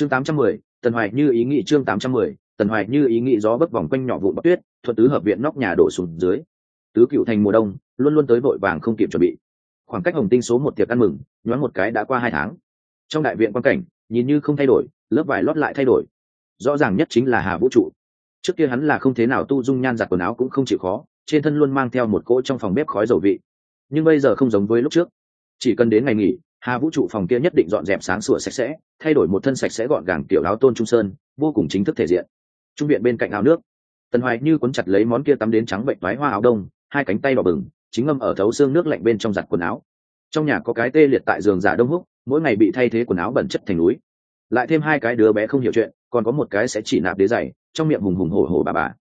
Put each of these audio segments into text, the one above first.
chương tám trăm mười, tần hoài như ý nghĩ chương tám trăm mười, tần hoài như ý nghĩ gió bấc vòng quanh nhỏ vụn bắc tuyết, thuận tứ hợp viện nóc nhà đổ xuống dưới. Tứ cựu thành mùa đông, luôn luôn tới vội vàng không kịp chuẩn bị. Khoảng cách hồng tinh số một tiệc ăn mừng, nhoáng một cái đã qua hai tháng. Trong đại viện quan cảnh, nhìn như không thay đổi, lớp vải lót lại thay đổi. Rõ ràng nhất chính là hà vũ trụ. Trước kia hắn là không thế nào tu dung nhan giặt quần áo cũng không chịu khó, trên thân luôn mang theo một cỗ trong phòng bếp khói dầu vị. Nhưng bây giờ không giống với lúc trước. Chỉ cần đến ngày nghỉ hà vũ trụ phòng kia nhất định dọn dẹp sáng sủa sạch sẽ, thay đổi một thân sạch sẽ gọn gàng kiểu áo tôn trung sơn, vô cùng chính thức thể diện. Trung viện bên cạnh áo nước. Tần hoài như quấn chặt lấy món kia tắm đến trắng bệnh toái hoa áo đông, hai cánh tay đỏ bừng, chính ngâm ở thấu xương nước lạnh bên trong giặt quần áo. Trong nhà có cái tê liệt tại giường giả đông húc, mỗi ngày bị thay thế quần áo bẩn chất thành núi. Lại thêm hai cái đứa bé không hiểu chuyện, còn có một cái sẽ chỉ nạp đế dày trong miệng hùng hùng hổ hổ bà bà.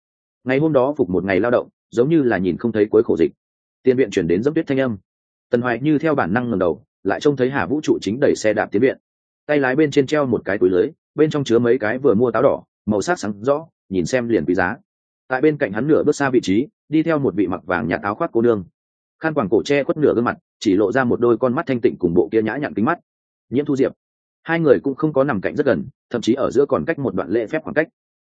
Ngày hôm đó phục một ngày lao động, giống như là nhìn không thấy cuối khổ dịch. Tiên viện chuyển đến dốc tuyết thanh âm. Tần hoài như theo bản năng ngầm đầu lại trông thấy hà vũ trụ chính đẩy xe đạp tiến viện. Tay lái bên trên treo một cái túi lưới, bên trong chứa mấy cái vừa mua táo đỏ, màu sắc sáng rõ, nhìn xem liền quý giá. Tại bên cạnh hắn nửa bước xa vị trí, đi theo một vị mặc vàng nhà táo khoác cô nương. Khăn quàng cổ che khuất nửa gương mặt, chỉ lộ ra một đôi con mắt thanh tịnh cùng bộ kia nhã nhặn kính mắt. Nhiễm thu diệp. Hai người cũng không có nằm cạnh rất gần, thậm chí ở giữa còn cách một đoạn lễ phép khoảng cách.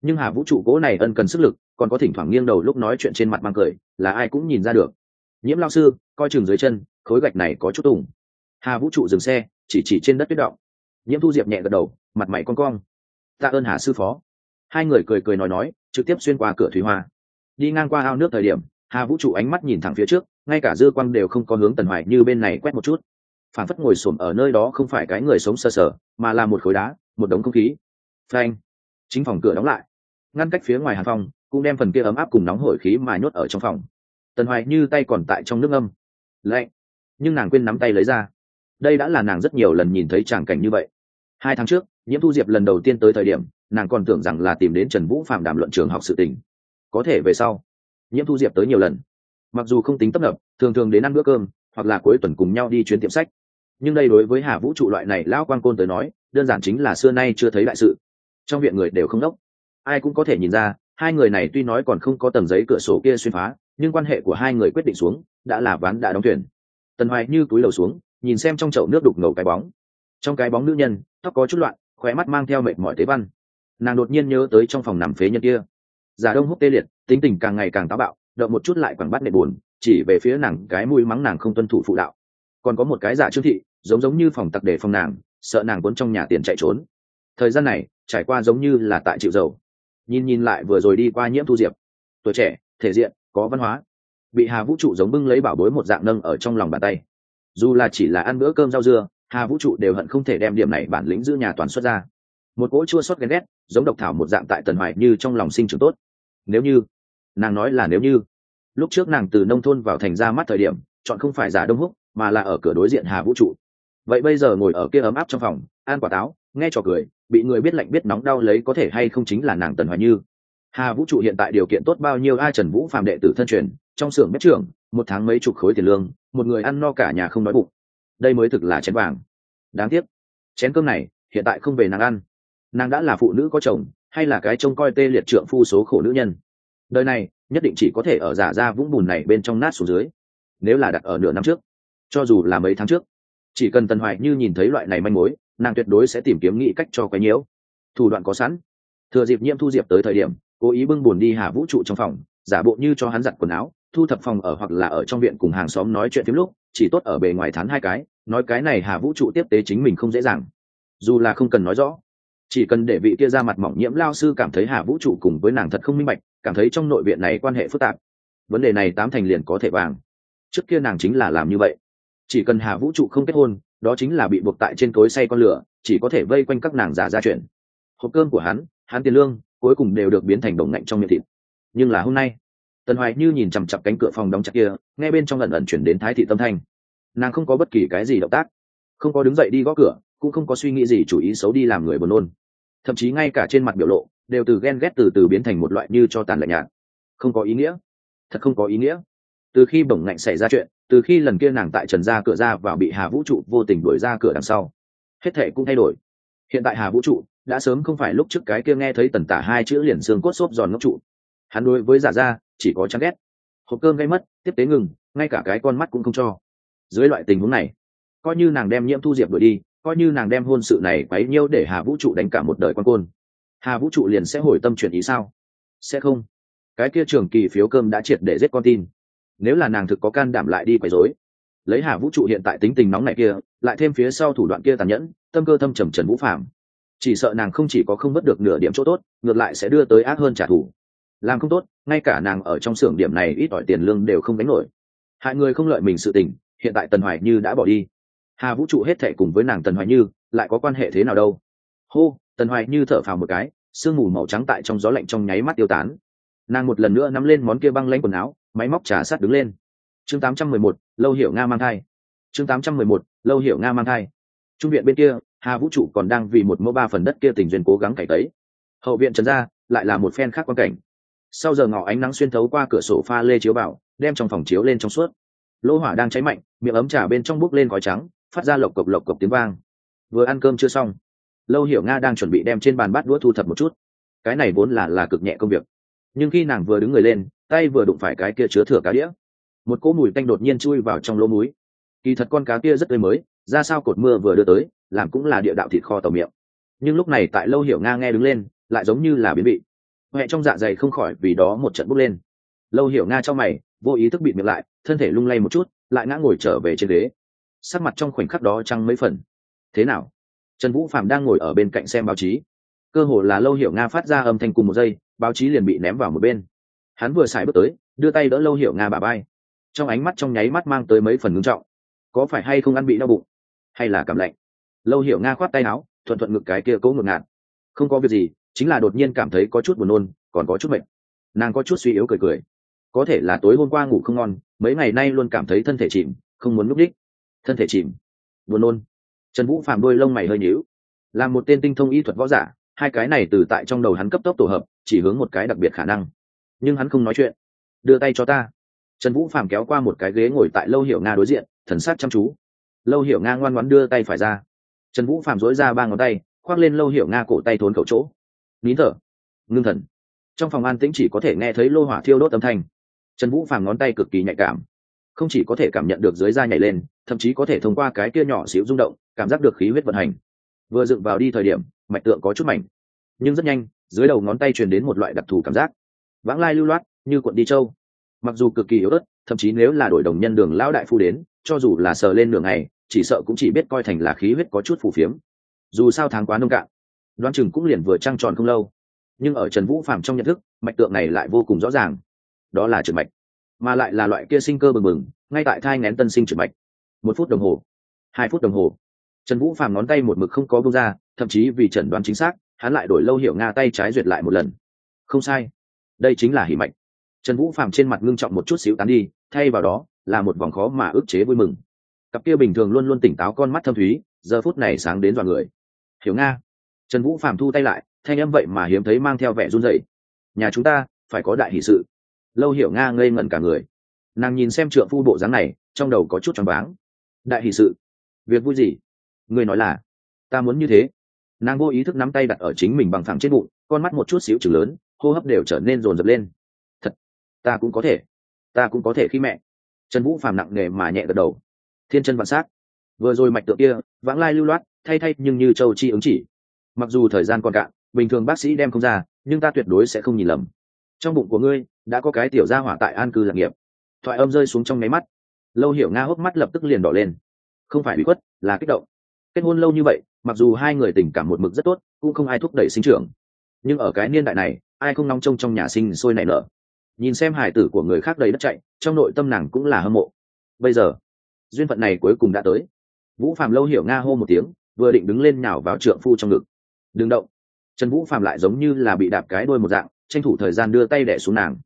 Nhưng hà vũ trụ cố này ân cần sức lực, còn có thỉnh thoảng nghiêng đầu lúc nói chuyện trên mặt mang cười, là ai cũng nhìn ra được. Nhiễm lao sư, coi chừng dưới chân, khối gạch này có chút tùng hà vũ trụ dừng xe, chỉ chỉ trên đất tuyết động. Nhiễm thu diệp nhẹ gật đầu, mặt mày con cong. Tạ ơn hà sư phó. Hai người cười cười nói nói, trực tiếp xuyên qua cửa thủy hoa. Đi ngang qua ao nước thời điểm, hà vũ trụ ánh mắt nhìn thẳng phía trước, ngay cả dư quang đều không có hướng tần hoài như bên này quét một chút. Phản phất ngồi xổm ở nơi đó không phải cái người sống sơ sở mà là một khối đá, một đống không khí. Phanh. Chính phòng cửa đóng lại. Ngăn cách phía ngoài hàn phòng cũng đem phần kia ấm áp cùng nóng hổi khí mà nhốt ở trong phòng. Tần hoài như tay còn tại trong nước âm lạnh. Nhưng nàng quên nắm tay lấy ra đây đã là nàng rất nhiều lần nhìn thấy tràng cảnh như vậy. Hai tháng trước, nhiễm thu diệp lần đầu tiên tới thời điểm, nàng còn tưởng rằng là tìm đến trần vũ phạm đàm luận trường học sự tình. Có thể về sau, nhiễm thu diệp tới nhiều lần. Mặc dù không tính tấp nập, thường thường đến ăn bữa cơm, hoặc là cuối tuần cùng nhau đi chuyến tiệm sách. Nhưng đây đối với hà vũ trụ loại này lão quan côn tới nói, đơn giản chính là xưa nay chưa thấy đại sự. Trong viện người đều không đốc. Ai cũng có thể nhìn ra, hai người này tuy nói còn không có tầng giấy cửa sổ kia xuyên phá, nhưng quan hệ của hai người quyết định xuống, đã là ván đã đóng thuyền. Tần hoài như túi lầu xuống nhìn xem trong chậu nước đục ngầu cái bóng. Trong cái bóng nữ nhân, tóc có chút loạn, khóe mắt mang theo mệt mỏi tế văn. Nàng đột nhiên nhớ tới trong phòng nằm phế nhân kia. Giả đông húc tê liệt, tính tình càng ngày càng táo bạo, động một chút lại quẳng bắt nệ buồn, chỉ về phía nàng cái mũi mắng nàng không tuân thủ phụ đạo. Còn có một cái giả trương thị, giống giống như phòng tặc để phòng nàng, sợ nàng cuốn trong nhà tiền chạy trốn. Thời gian này, trải qua giống như là tại chịu dầu. Nhìn nhìn lại vừa rồi đi qua nhiễm thu diệp. Tuổi trẻ, thể diện, có văn hóa. Bị hà vũ trụ giống bưng lấy bảo bối một dạng nâng ở trong lòng bàn tay dù là chỉ là ăn bữa cơm rau dưa, hà vũ trụ đều hận không thể đem điểm này bản lĩnh giữ nhà toàn xuất ra. Một cỗ chua xót ghen ghét, giống độc thảo một dạng tại tần hoài như trong lòng sinh trưởng tốt. Nếu như, nàng nói là nếu như, lúc trước nàng từ nông thôn vào thành ra mắt thời điểm, chọn không phải giả đông húc, mà là ở cửa đối diện hà vũ trụ. Vậy bây giờ ngồi ở kia ấm áp trong phòng, ăn quả táo, nghe trò cười, bị người biết lạnh biết nóng đau lấy có thể hay không chính là nàng tần hoài như. Hà vũ trụ hiện tại điều kiện tốt bao nhiêu ai trần vũ phạm đệ tử thân truyền trong xưởng bếp trưởng, một tháng mấy chục khối tiền lương, một người ăn no cả nhà không nói bụng. Đây mới thực là chén vàng. Đáng tiếc, chén cơm này hiện tại không về nàng ăn. Nàng đã là phụ nữ có chồng, hay là cái trông coi tê liệt trượng phu số khổ nữ nhân. Đời này, nhất định chỉ có thể ở giả ra vũng bùn này bên trong nát xuống dưới. Nếu là đặt ở nửa năm trước, cho dù là mấy tháng trước, chỉ cần tần hoài như nhìn thấy loại này manh mối, nàng tuyệt đối sẽ tìm kiếm nghĩ cách cho quấy nhiễu. Thủ đoạn có sẵn. Thừa dịp nhiễm thu diệp tới thời điểm, cố ý bưng bùn đi hà vũ trụ trong phòng, giả bộ như cho hắn giặt quần áo thu thập phòng ở hoặc là ở trong viện cùng hàng xóm nói chuyện phim lúc, chỉ tốt ở bề ngoài thán hai cái, nói cái này hà vũ trụ tiếp tế chính mình không dễ dàng. Dù là không cần nói rõ, chỉ cần để vị kia ra mặt mỏng nhiễm lao sư cảm thấy hà vũ trụ cùng với nàng thật không minh bạch, cảm thấy trong nội viện này quan hệ phức tạp. Vấn đề này tám thành liền có thể vàng. Trước kia nàng chính là làm như vậy. Chỉ cần hà vũ trụ không kết hôn, đó chính là bị buộc tại trên cối say con lửa, chỉ có thể vây quanh các nàng giả ra chuyện. Hộp cơm của hắn hắn tiền lương, cuối cùng đều được biến thành đồng ngạnh trong miệng thịt. Nhưng là hôm nay tần hoài như nhìn chằm chặp cánh cửa phòng đóng chặt kia, nghe bên trong lần ẩn chuyển đến thái thị tâm thanh. Nàng không có bất kỳ cái gì động tác, không có đứng dậy đi gõ cửa, cũng không có suy nghĩ gì chủ ý xấu đi làm người buồn nôn. Thậm chí ngay cả trên mặt biểu lộ, đều từ ghen ghét từ từ biến thành một loại như cho tàn lạnh nhạt. Không có ý nghĩa. Thật không có ý nghĩa. Từ khi bổng ngạnh xảy ra chuyện, từ khi lần kia nàng tại trần ra cửa ra và bị hà vũ trụ vô tình đuổi ra cửa đằng sau, hết thể cũng thay đổi. Hiện tại hà vũ trụ đã sớm không phải lúc trước cái kia nghe thấy tần tả hai chữ liền xương cốt xốp giòn ngốc trụ. Hắn đối với giả ra chỉ có chán ghét. Hộp cơm gây mất, tiếp tế ngừng, ngay cả cái con mắt cũng không cho. Dưới loại tình huống này, coi như nàng đem nhiễm thu diệp đuổi đi, coi như nàng đem hôn sự này quấy nhiêu để hà vũ trụ đánh cả một đời quan côn. Hà vũ trụ liền sẽ hồi tâm chuyển ý sao? Sẽ không. Cái kia trường kỳ phiếu cơm đã triệt để giết con tin. Nếu là nàng thực có can đảm lại đi quấy rối, lấy hà vũ trụ hiện tại tính tình nóng này kia, lại thêm phía sau thủ đoạn kia tàn nhẫn, tâm cơ thâm trầm trần vũ phạm chỉ sợ nàng không chỉ có không mất được nửa điểm chỗ tốt, ngược lại sẽ đưa tới ác hơn trả thù. Làm không tốt ngay cả nàng ở trong xưởng điểm này ít ỏi tiền lương đều không đánh nổi. Hại người không lợi mình sự tình hiện tại tần hoài như đã bỏ đi. Hà vũ trụ hết thệ cùng với nàng tần hoài như lại có quan hệ thế nào đâu? Hô tần hoài như thở phào một cái sương mù màu trắng tại trong gió lạnh trong nháy mắt tiêu tán. Nàng một lần nữa nắm lên món kia băng lanh quần áo máy móc trà sát đứng lên. Chương 811, lâu hiểu nga mang thai. Chương 811, lâu hiểu nga mang thai. Trung viện bên kia hà vũ trụ còn đang vì một mẫu ba phần đất kia tình duyên cố gắng cải tấy. Hậu viện trần ra lại là một phen khác quan cảnh sau giờ ngỏ ánh nắng xuyên thấu qua cửa sổ pha lê chiếu vào, đem trong phòng chiếu lên trong suốt. Lô hỏa đang cháy mạnh, miệng ấm trà bên trong bốc lên khói trắng, phát ra lộc cộc lộc cộc tiếng vang. Vừa ăn cơm chưa xong, lâu hiểu nga đang chuẩn bị đem trên bàn bát đũa thu thập một chút. Cái này vốn là là cực nhẹ công việc. Nhưng khi nàng vừa đứng người lên, tay vừa đụng phải cái kia chứa thừa cá đĩa, một cỗ mùi tanh đột nhiên chui vào trong lỗ múi kỳ thật con cá kia rất tươi mới, ra sao cột mưa vừa đưa tới, làm cũng là địa đạo thịt kho tàu miệng. Nhưng lúc này tại lâu hiểu nga nghe đứng lên, lại giống như là biến bị huệ trong dạ dày không khỏi vì đó một trận bốc lên. Lâu hiểu nga cho mày, vô ý thức bị miệng lại, thân thể lung lay một chút, lại ngã ngồi trở về trên ghế. Sắc mặt trong khoảnh khắc đó trăng mấy phần. Thế nào? Trần vũ phạm đang ngồi ở bên cạnh xem báo chí. Cơ hồ là lâu hiểu nga phát ra âm thanh cùng một giây, báo chí liền bị ném vào một bên. Hắn vừa xài bước tới, đưa tay đỡ lâu hiểu nga bà bay trong ánh mắt trong nháy mắt mang tới mấy phần ngưng trọng. Có phải hay không ăn bị đau bụng? Hay là cảm lạnh? Lâu hiểu nga khoát tay áo, thuận thuận ngực cái kia cố ngực ngạt. Không có việc gì chính là đột nhiên cảm thấy có chút buồn nôn, còn có chút mệt. Nàng có chút suy yếu cười cười. Có thể là tối hôm qua ngủ không ngon, mấy ngày nay luôn cảm thấy thân thể chìm, không muốn núp đích. Thân thể chìm. Buồn nôn. Trần vũ phạm đôi lông mày hơi nhíu. Là một tên tinh thông y thuật võ giả, hai cái này từ tại trong đầu hắn cấp tốc tổ hợp, chỉ hướng một cái đặc biệt khả năng. Nhưng hắn không nói chuyện. Đưa tay cho ta. Trần vũ phạm kéo qua một cái ghế ngồi tại lâu hiểu nga đối diện, thần sát chăm chú. Lâu hiểu nga ngoan ngoãn đưa tay phải ra. Trần vũ phạm dối ra ba ngón tay, khoác lên lâu hiểu nga cổ tay thốn khẩu chỗ nín thở. Ngưng thần. Trong phòng an tĩnh chỉ có thể nghe thấy lô hỏa thiêu đốt âm thanh. Trần vũ phàm ngón tay cực kỳ nhạy cảm. Không chỉ có thể cảm nhận được dưới da nhảy lên, thậm chí có thể thông qua cái kia nhỏ xíu rung động, cảm giác được khí huyết vận hành. Vừa dựng vào đi thời điểm, mạch tượng có chút mảnh. Nhưng rất nhanh, dưới đầu ngón tay truyền đến một loại đặc thù cảm giác. Vãng lai lưu loát, như cuộn đi châu mặc dù cực kỳ yếu ớt, thậm chí nếu là đổi đồng nhân đường lão đại phu đến, cho dù là sờ lên đường này chỉ sợ cũng chỉ biết coi thành là khí huyết có chút phù phiếm. Dù sao tháng quá nông cạn đoán chừng cũng liền vừa trăng tròn không lâu. Nhưng ở trần vũ phạm trong nhận thức, mạch tượng này lại vô cùng rõ ràng. Đó là trượt mạch, mà lại là loại kia sinh cơ bừng bừng, ngay tại thai ngén tân sinh trượt mạch. Một phút đồng hồ, hai phút đồng hồ. Trần vũ Phạm ngón tay một mực không có bông ra, thậm chí vì Trần đoán chính xác, hắn lại đổi lâu hiểu nga tay trái duyệt lại một lần. Không sai, đây chính là hỉ mạch. Trần vũ Phạm trên mặt ngưng trọng một chút xíu tán đi, thay vào đó là một vòng khó mà ức chế vui mừng. Cặp kia bình thường luôn luôn tỉnh táo con mắt thâm thúy, giờ phút này sáng đến dọn người. Hiểu nga trần vũ Phạm thu tay lại, thanh âm vậy mà hiếm thấy mang theo vẻ run rẩy. Nhà chúng ta, phải có đại hỷ sự. Lâu hiểu nga ngây ngẩn cả người. Nàng nhìn xem trượng phu bộ dáng này, trong đầu có chút choáng váng. Đại hỷ sự? Việc vui gì? Người nói là, ta muốn như thế. Nàng vô ý thức nắm tay đặt ở chính mình bằng thẳng trên bụng, con mắt một chút xíu chừng lớn, hô hấp đều trở nên rồn rập lên. Thật, ta cũng có thể. Ta cũng có thể khi mẹ. Trần vũ phàm nặng nề mà nhẹ gật đầu. Thiên chân vạn s á vừa rồi mạch tượng kia, vãng lai lưu loát, thay thay nhưng như châu chi ứng chỉ mặc dù thời gian còn cạn, bình thường bác sĩ đem không ra, nhưng ta tuyệt đối sẽ không nhìn lầm. Trong bụng của ngươi, đã có cái tiểu gia hỏa tại an cư lạc nghiệp. Thoại âm rơi xuống trong nháy mắt. Lâu hiểu nga hốc mắt lập tức liền đỏ lên. Không phải bị khuất, là kích động. Kết hôn lâu như vậy, mặc dù hai người tình cảm một mực rất tốt, cũng không ai thúc đẩy sinh trưởng. Nhưng ở cái niên đại này, ai không nóng trông trong nhà sinh sôi nảy nở? Nhìn xem hải tử của người khác đầy đất chạy, trong nội tâm nàng cũng là hâm mộ. Bây giờ, duyên phận này cuối cùng đã tới. Vũ phạm lâu hiểu nga hô một tiếng, vừa định đứng lên nào vào trượng phu trong ngực đừng động. Trần vũ phạm lại giống như là bị đạp cái đôi một dạng, tranh thủ thời gian đưa tay đẻ xuống nàng.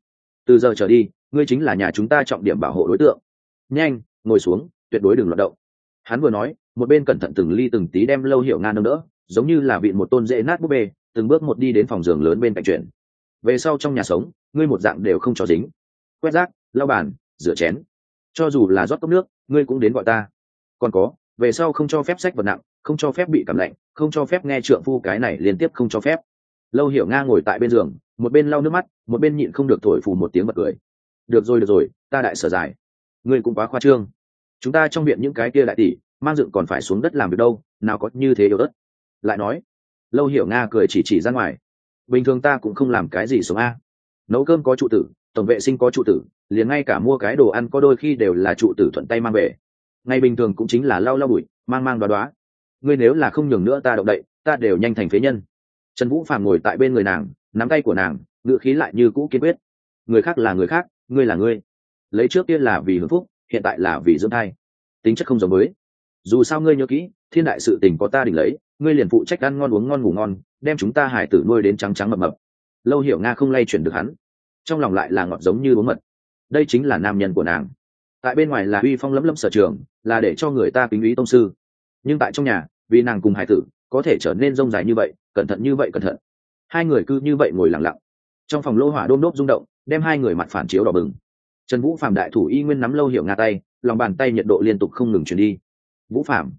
Từ giờ trở đi, ngươi chính là nhà chúng ta trọng điểm bảo hộ đối tượng. Nhanh, ngồi xuống, tuyệt đối đừng loạt động. Hắn vừa nói, một bên cẩn thận từng ly từng tí đem lâu hiểu nga nâng đỡ, giống như là bị một tôn dễ nát búp bê, từng bước một đi đến phòng giường lớn bên cạnh chuyện. Về sau trong nhà sống, ngươi một dạng đều không cho dính. Quét rác, lau bàn, rửa chén. Cho dù là rót cốc nước, ngươi cũng đến gọi ta. Còn có, về sau không cho phép sách vật nặng không cho phép bị cảm lạnh, không cho phép nghe trượng phu cái này liên tiếp không cho phép. Lâu hiểu nga ngồi tại bên giường, một bên lau nước mắt, một bên nhịn không được thổi phù một tiếng bật cười. Được rồi được rồi, ta đại sở dài ngươi cũng quá khoa trương. Chúng ta trong viện những cái kia đại tỷ, mang dựng còn phải xuống đất làm việc đâu, nào có như thế yếu đất. lại nói, lâu hiểu nga cười chỉ chỉ ra ngoài. Bình thường ta cũng không làm cái gì sống a. Nấu cơm có trụ tử, tổng vệ sinh có trụ tử, liền ngay cả mua cái đồ ăn có đôi khi đều là trụ tử thuận tay mang về. Ngày bình thường cũng chính là lau lau bụi, mang mang đoá đoá ngươi nếu là không nhường nữa ta động đậy, ta đều nhanh thành phế nhân. Trần vũ phàm ngồi tại bên người nàng, nắm tay của nàng ngựa khí lại như cũ kiên quyết. Người khác là người khác, ngươi là ngươi. Lấy trước kia là vì hưởng phúc, hiện tại là vì dưỡng thai. Tính chất không giống mới. dù sao ngươi nhớ kỹ, thiên đại sự tình có ta đỉnh lấy, ngươi liền phụ trách ăn ngon uống ngon ngủ ngon, đem chúng ta hải tử nuôi đến trắng trắng mập mập. Lâu hiểu nga không lay chuyển được hắn. Trong lòng lại là ngọt giống như uống mật. Đây chính là nam nhân của nàng. Tại bên ngoài là uy phong lấm lấm sở trường, là để cho người ta kính ý tông sư nhưng tại trong nhà, vì nàng cùng hải tử, có thể trở nên rông dài như vậy, cẩn thận như vậy cẩn thận. Hai người cứ như vậy ngồi lặng lặng. Trong phòng lô hỏa đôm đốp rung động, đem hai người mặt phản chiếu đỏ bừng. Trần vũ phạm đại thủ y nguyên nắm lâu hiểu nga tay, lòng bàn tay nhiệt độ liên tục không ngừng chuyển đi. Vũ phạm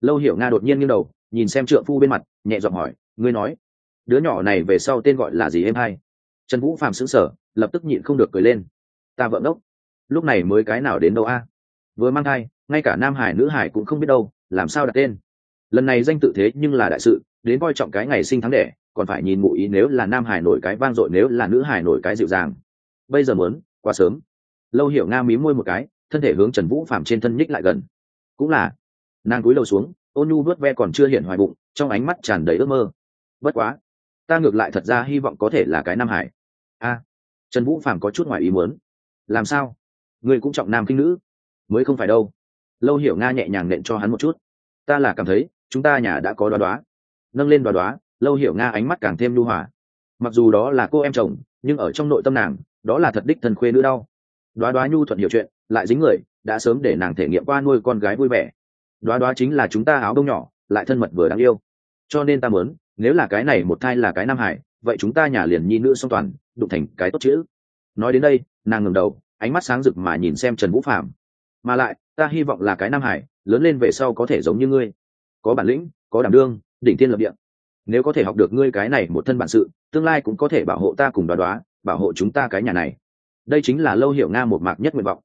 lâu hiểu nga đột nhiên nghiêng đầu, nhìn xem trượng phu bên mặt, nhẹ giọng hỏi, ngươi nói, đứa nhỏ này về sau tên gọi là gì em hay trần vũ phạm xứng sở lập tức nhịn không được cười lên. Ta vợ ngốc. Lúc này mới cái nào đến đâu a? Vừa mang thai, ngay cả nam hải nữ hải cũng không biết đâu làm sao đặt tên? Lần này danh tự thế nhưng là đại sự, đến coi trọng cái ngày sinh tháng đẻ, còn phải nhìn ngụ ý nếu là nam hải nổi cái vang dội, nếu là nữ hải nổi cái dịu dàng. Bây giờ muốn, quá sớm. Lâu hiểu nga mí môi một cái, thân thể hướng trần vũ phạm trên thân nhích lại gần. Cũng là. Nàng cúi đầu xuống, ôn nhu vớt ve còn chưa hiện hoài bụng, trong ánh mắt tràn đầy ước mơ. Bất quá, ta ngược lại thật ra hy vọng có thể là cái nam hải. A. Trần vũ phạm có chút ngoài ý muốn. Làm sao? Người cũng trọng nam kinh nữ. Mới không phải đâu lâu hiểu nga nhẹ nhàng nện cho hắn một chút. Ta là cảm thấy, chúng ta nhà đã có đoá đoá nâng lên đoá đoá lâu hiểu nga ánh mắt càng thêm lưu hòa. Mặc dù đó là cô em chồng, nhưng ở trong nội tâm nàng, đó là thật đích thần khuê nữ đau. Đoá đoá nhu thuận hiểu chuyện, lại dính người, đã sớm để nàng thể nghiệm qua nuôi con gái vui vẻ. Đoá đoá chính là chúng ta áo đông nhỏ, lại thân mật vừa đáng yêu. Cho nên ta muốn, nếu là cái này một thai là cái nam hải, vậy chúng ta nhà liền nhi nữ song toàn, đụng thành cái tốt chữ. Nói đến đây, nàng ngừng đầu, ánh mắt sáng rực mà nhìn xem trần vũ phạm mà lại, ta hy vọng là cái nam hải, lớn lên về sau có thể giống như ngươi. Có bản lĩnh, có đảm đương, đỉnh tiên lập địa. Nếu có thể học được ngươi cái này một thân bản sự, tương lai cũng có thể bảo hộ ta cùng đoá đoá, bảo hộ chúng ta cái nhà này. Đây chính là lâu hiểu nga một mạc nhất nguyện vọng.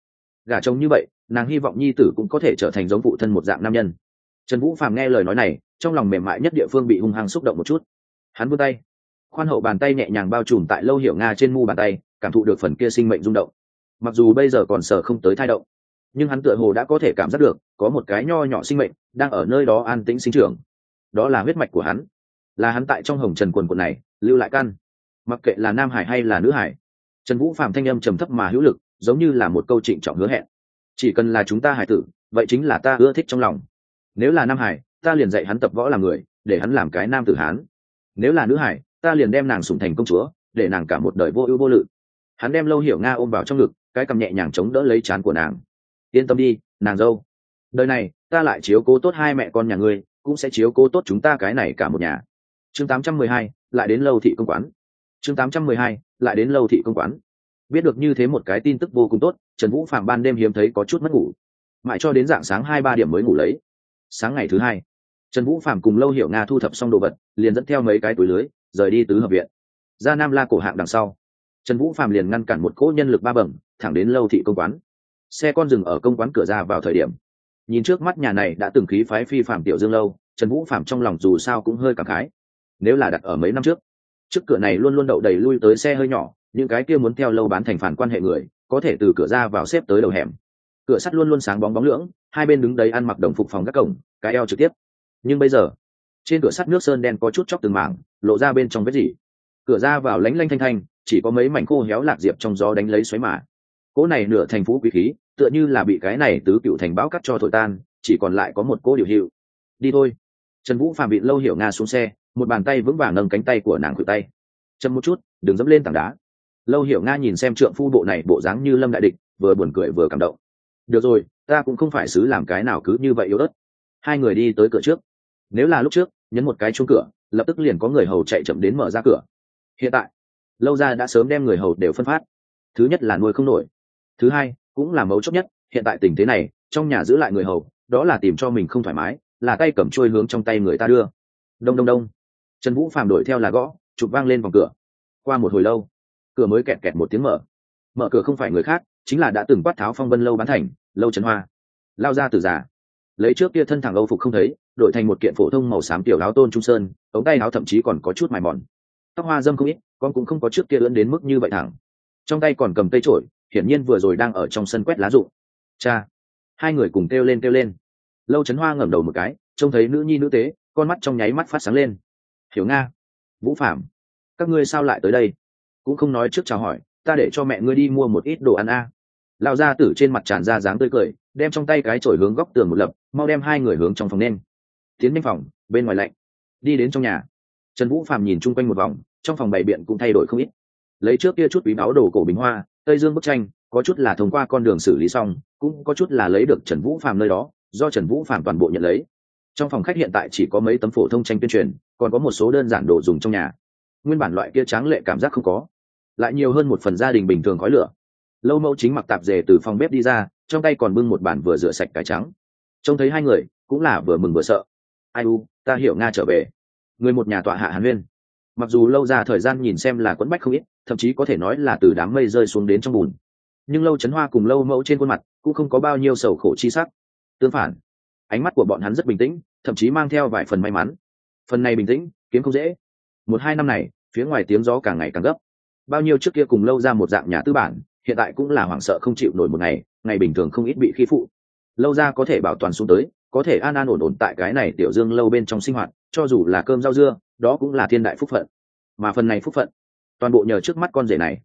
Gả chồng như vậy, nàng hy vọng nhi tử cũng có thể trở thành giống phụ thân một dạng nam nhân. Trần vũ phàm nghe lời nói này, trong lòng mềm mại nhất địa phương bị hung hăng xúc động một chút. Hắn vươn tay. Khoan hậu bàn tay nhẹ nhàng bao trùm tại lâu hiểu nga trên mu bàn tay, cảm thụ được phần kia sinh mệnh rung động. Mặc dù bây giờ còn sờ không tới thai động nhưng hắn tựa hồ đã có thể cảm giác được, có một cái nho nhỏ sinh mệnh đang ở nơi đó an tĩnh sinh trưởng. Đó là huyết mạch của hắn. Là hắn tại trong hồng trần quần quần này, lưu lại căn. Mặc kệ là nam hải hay là nữ hải, trần vũ phạm thanh âm trầm thấp mà hữu lực, giống như là một câu trịnh trọng hứa hẹn. Chỉ cần là chúng ta hải tử, vậy chính là ta ưa thích trong lòng. Nếu là nam hải, ta liền dạy hắn tập võ làm người, để hắn làm cái nam tử hán. Nếu là nữ hải, ta liền đem nàng sủng thành công chúa, để nàng cả một đời vô ưu vô lự. Hắn đem lâu hiểu nga ôm vào trong ngực, cái cầm nhẹ nhàng chống đỡ lấy chán của nàng yên tâm đi nàng dâu. Đời này ta lại chiếu cố tốt hai mẹ con nhà ngươi cũng sẽ chiếu cố tốt chúng ta cái này cả một nhà. Chương 812, lại đến lâu thị công quán. Chương 812, lại đến lâu thị công quán. Biết được như thế một cái tin tức vô cùng tốt trần vũ phạm ban đêm hiếm thấy có chút mất ngủ. Mãi cho đến dạng sáng hai ba điểm mới ngủ lấy. Sáng ngày thứ hai trần vũ phạm cùng lâu hiểu nga thu thập xong đồ vật liền dẫn theo mấy cái túi lưới rời đi tứ hợp viện. Ra nam la cổ hạng đằng sau trần vũ phạm liền ngăn cản một cỗ nhân lực ba bẩm thẳng đến lâu thị công quán xe con dừng ở công quán cửa ra vào thời điểm. Nhìn trước mắt nhà này đã từng khí phái phi phạm tiểu dương lâu, trần vũ phạm trong lòng dù sao cũng hơi cảm khái. Nếu là đặt ở mấy năm trước trước cửa này luôn luôn đậu đầy lui tới xe hơi nhỏ, những cái kia muốn theo lâu bán thành phản quan hệ người, có thể từ cửa ra vào xếp tới đầu hẻm. Cửa sắt luôn luôn sáng bóng bóng lưỡng, hai bên đứng đấy ăn mặc đồng phục phòng các cổng, cái eo trực tiếp. Nhưng bây giờ, trên cửa sắt nước sơn đen có chút chóc từng mảng, lộ ra bên trong vết gì cửa ra vào lánh lanh thanh thanh, chỉ có mấy mảnh khô héo lạc diệp trong gió đánh lấy xoáy mạ cỗ này nửa thành phú quý khí, tựa như là bị cái này tứ cựu thành bão cắt cho thổi tan, chỉ còn lại có một cỗ điều hiệu đi thôi. Trần vũ phạm bị lâu hiểu nga xuống xe, một bàn tay vững vàng nâng cánh tay của nàng khuỷu tay. Chậm một chút, đừng dẫm lên tảng đá. Lâu hiểu nga nhìn xem trượng phu bộ này bộ dáng như lâm đại địch, vừa buồn cười vừa cảm động. Được rồi, ta cũng không phải xứ làm cái nào cứ như vậy yếu ớt. Hai người đi tới cửa trước. Nếu là lúc trước, nhấn một cái chuông cửa, lập tức liền có người hầu chạy chậm đến mở ra cửa. Hiện tại, lâu ra đã sớm đem người hầu đều phân phát. Thứ nhất là nuôi không nổi thứ hai, cũng là mấu chốt nhất, hiện tại tình thế này, trong nhà giữ lại người hầu, đó là tìm cho mình không thoải mái, là tay cầm trôi hướng trong tay người ta đưa. Đông đông đông. Trần vũ phàm đổi theo là gõ, chụp vang lên vòng cửa. Qua một hồi lâu, cửa mới kẹt kẹt một tiếng mở. Mở cửa không phải người khác, chính là đã từng quát tháo phong vân lâu bán thành, lâu trần hoa. Lao ra từ già. Lấy trước kia thân thẳng âu phục không thấy, đổi thành một kiện phổ thông màu xám tiểu áo tôn trung sơn, ống tay áo thậm chí còn có chút mài mòn. Tóc hoa dâm không ít, con cũng không có trước kia lẫn đến mức như vậy thẳng. Trong tay còn cầm cây trổi hiển nhiên vừa rồi đang ở trong sân quét lá rụng. Cha! Hai người cùng kêu lên kêu lên. Lâu trấn hoa ngẩng đầu một cái, trông thấy nữ nhi nữ tế, con mắt trong nháy mắt phát sáng lên. Hiểu nga! Vũ phạm các ngươi sao lại tới đây? Cũng không nói trước chào hỏi, ta để cho mẹ ngươi đi mua một ít đồ ăn a. À. gia tử trên mặt tràn ra dáng tươi cười, đem trong tay cái chổi hướng góc tường một lập, mau đem hai người hướng trong phòng nên. Tiến lên phòng, bên ngoài lạnh. Đi đến trong nhà. Trần vũ phạm nhìn chung quanh một vòng, trong phòng bày biện cũng thay đổi không ít. Lấy trước kia chút quý báo đồ cổ bình hoa tây dương bức tranh, có chút là thông qua con đường xử lý xong, cũng có chút là lấy được trần vũ phạm nơi đó, do trần vũ phạm toàn bộ nhận lấy. Trong phòng khách hiện tại chỉ có mấy tấm phổ thông tranh tuyên truyền, còn có một số đơn giản đồ dùng trong nhà. Nguyên bản loại kia tráng lệ cảm giác không có. Lại nhiều hơn một phần gia đình bình thường khói lửa. Lâu mẫu chính mặc tạp dề từ phòng bếp đi ra, trong tay còn bưng một bản vừa rửa sạch cải trắng. Trông thấy hai người, cũng là vừa mừng vừa sợ. Ai u, ta hiểu nga trở về. Người một nhà tọa hạ hàn huyên. Mặc dù lâu ra thời gian nhìn xem là quẫn bách không ít thậm chí có thể nói là từ đám mây rơi xuống đến trong bùn. Nhưng lâu chấn hoa cùng lâu mẫu trên khuôn mặt cũng không có bao nhiêu sầu khổ chi sắc. Tương phản, ánh mắt của bọn hắn rất bình tĩnh, thậm chí mang theo vài phần may mắn. Phần này bình tĩnh, kiếm không dễ. Một hai năm này, phía ngoài tiếng gió càng ngày càng gấp. Bao nhiêu trước kia cùng lâu ra một dạng nhà tư bản, hiện tại cũng là hoảng sợ không chịu nổi một ngày ngày bình thường không ít bị khi phụ. Lâu ra có thể bảo toàn xuống tới, có thể an an ổn ổn tại cái này tiểu dương lâu bên trong sinh hoạt, cho dù là cơm rau dưa, đó cũng là thiên đại phúc phận. Mà phần này phúc phận toàn bộ nhờ trước mắt con rể này.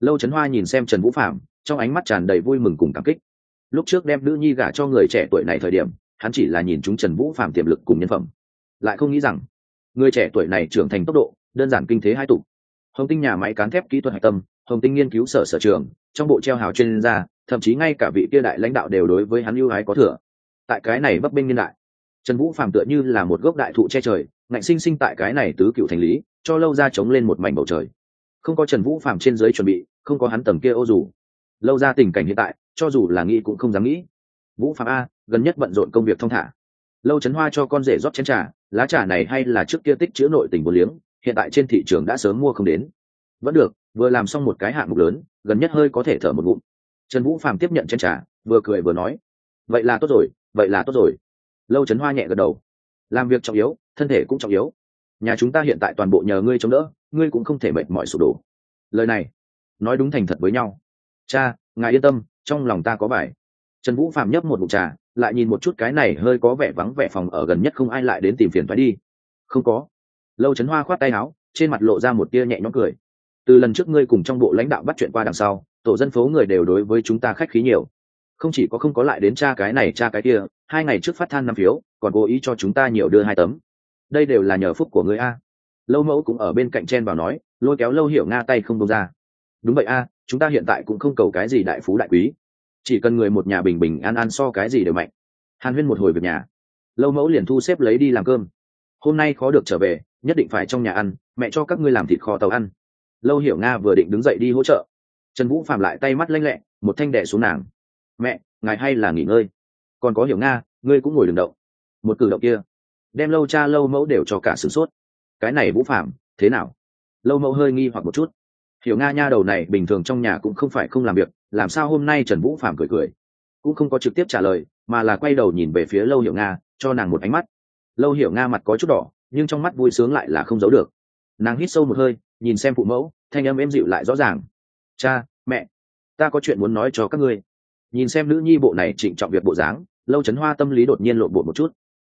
Lâu trấn hoa nhìn xem trần vũ phạm trong ánh mắt tràn đầy vui mừng cùng cảm kích. Lúc trước đem nữ nhi gả cho người trẻ tuổi này thời điểm, hắn chỉ là nhìn chúng trần vũ phạm tiềm lực cùng nhân phẩm. Lại không nghĩ rằng, người trẻ tuổi này trưởng thành tốc độ, đơn giản kinh thế hai tục hồng tinh nhà máy cán thép kỹ thuật hạch tâm, hồng tinh nghiên cứu sở sở trường, trong bộ treo hào chuyên gia, thậm chí ngay cả vị kia đại lãnh đạo đều đối với hắn ưu ái có thừa. Tại cái này bấp bênh niên đại, trần vũ phạm tựa như là một gốc đại thụ che trời, ngạnh sinh sinh tại cái này tứ cựu thành lý, cho lâu ra chống lên một mảnh bầu trời không có trần vũ phạm trên dưới chuẩn bị, không có hắn tầm kia ô dù. Lâu ra tình cảnh hiện tại, cho dù là nghĩ cũng không dám nghĩ. Vũ phạm a, gần nhất bận rộn công việc thong thả. Lâu trấn hoa cho con rể rót chén trà, lá trà này hay là trước kia tích chữ nội tình vô liếng, hiện tại trên thị trường đã sớm mua không đến. Vẫn được, vừa làm xong một cái hạng mục lớn, gần nhất hơi có thể thở một ngụm. Trần vũ phạm tiếp nhận chén trà, vừa cười vừa nói, vậy là tốt rồi, vậy là tốt rồi. Lâu trấn hoa nhẹ gật đầu, làm việc trọng yếu, thân thể cũng trọng yếu. Nhà chúng ta hiện tại toàn bộ nhờ ngươi chống đỡ ngươi cũng không thể mệt mỏi sụp đổ. Lời này, nói đúng thành thật với nhau. Cha, ngài yên tâm, trong lòng ta có bài. Trần vũ phạm nhấp một bụng trà, lại nhìn một chút cái này hơi có vẻ vắng vẻ phòng ở gần nhất không ai lại đến tìm phiền thoái đi. Không có. Lâu trấn hoa khoát tay áo, trên mặt lộ ra một tia nhẹ nhõm cười. Từ lần trước ngươi cùng trong bộ lãnh đạo bắt chuyện qua đằng sau, tổ dân phố người đều đối với chúng ta khách khí nhiều. Không chỉ có không có lại đến cha cái này, cha cái kia, hai ngày trước phát than năm phiếu, còn cố ý cho chúng ta nhiều đưa hai tấm. Đây đều là nhờ phúc của người a lâu mẫu cũng ở bên cạnh chen vào nói, lôi kéo lâu hiểu nga tay không đông ra. Đúng vậy a, chúng ta hiện tại cũng không cầu cái gì đại phú đại quý. Chỉ cần người một nhà bình bình an an so cái gì đều mạnh. Hàn huyên một hồi về nhà. Lâu mẫu liền thu xếp lấy đi làm cơm. Hôm nay khó được trở về, nhất định phải trong nhà ăn, mẹ cho các ngươi làm thịt kho tàu ăn. Lâu hiểu nga vừa định đứng dậy đi hỗ trợ. Trần vũ phạm lại tay mắt lanh lẹ, một thanh đẻ xuống nàng. Mẹ, ngài hay là nghỉ ngơi. Còn có hiểu nga, ngươi cũng ngồi đường động. Một cử động kia, đem lâu cha lâu mẫu đều cho cả sửng sốt cái này vũ phạm, thế nào? Lâu mẫu hơi nghi hoặc một chút. Hiểu nga nha đầu này bình thường trong nhà cũng không phải không làm việc, làm sao hôm nay trần vũ phạm cười cười? Cũng không có trực tiếp trả lời, mà là quay đầu nhìn về phía lâu hiểu nga, cho nàng một ánh mắt. Lâu hiểu nga mặt có chút đỏ, nhưng trong mắt vui sướng lại là không giấu được. Nàng hít sâu một hơi, nhìn xem phụ mẫu, thanh âm êm dịu lại rõ ràng. Cha, mẹ, ta có chuyện muốn nói cho các ngươi. Nhìn xem nữ nhi bộ này trịnh trọng việc bộ dáng, lâu chấn hoa tâm lý đột nhiên lộn bộ một chút.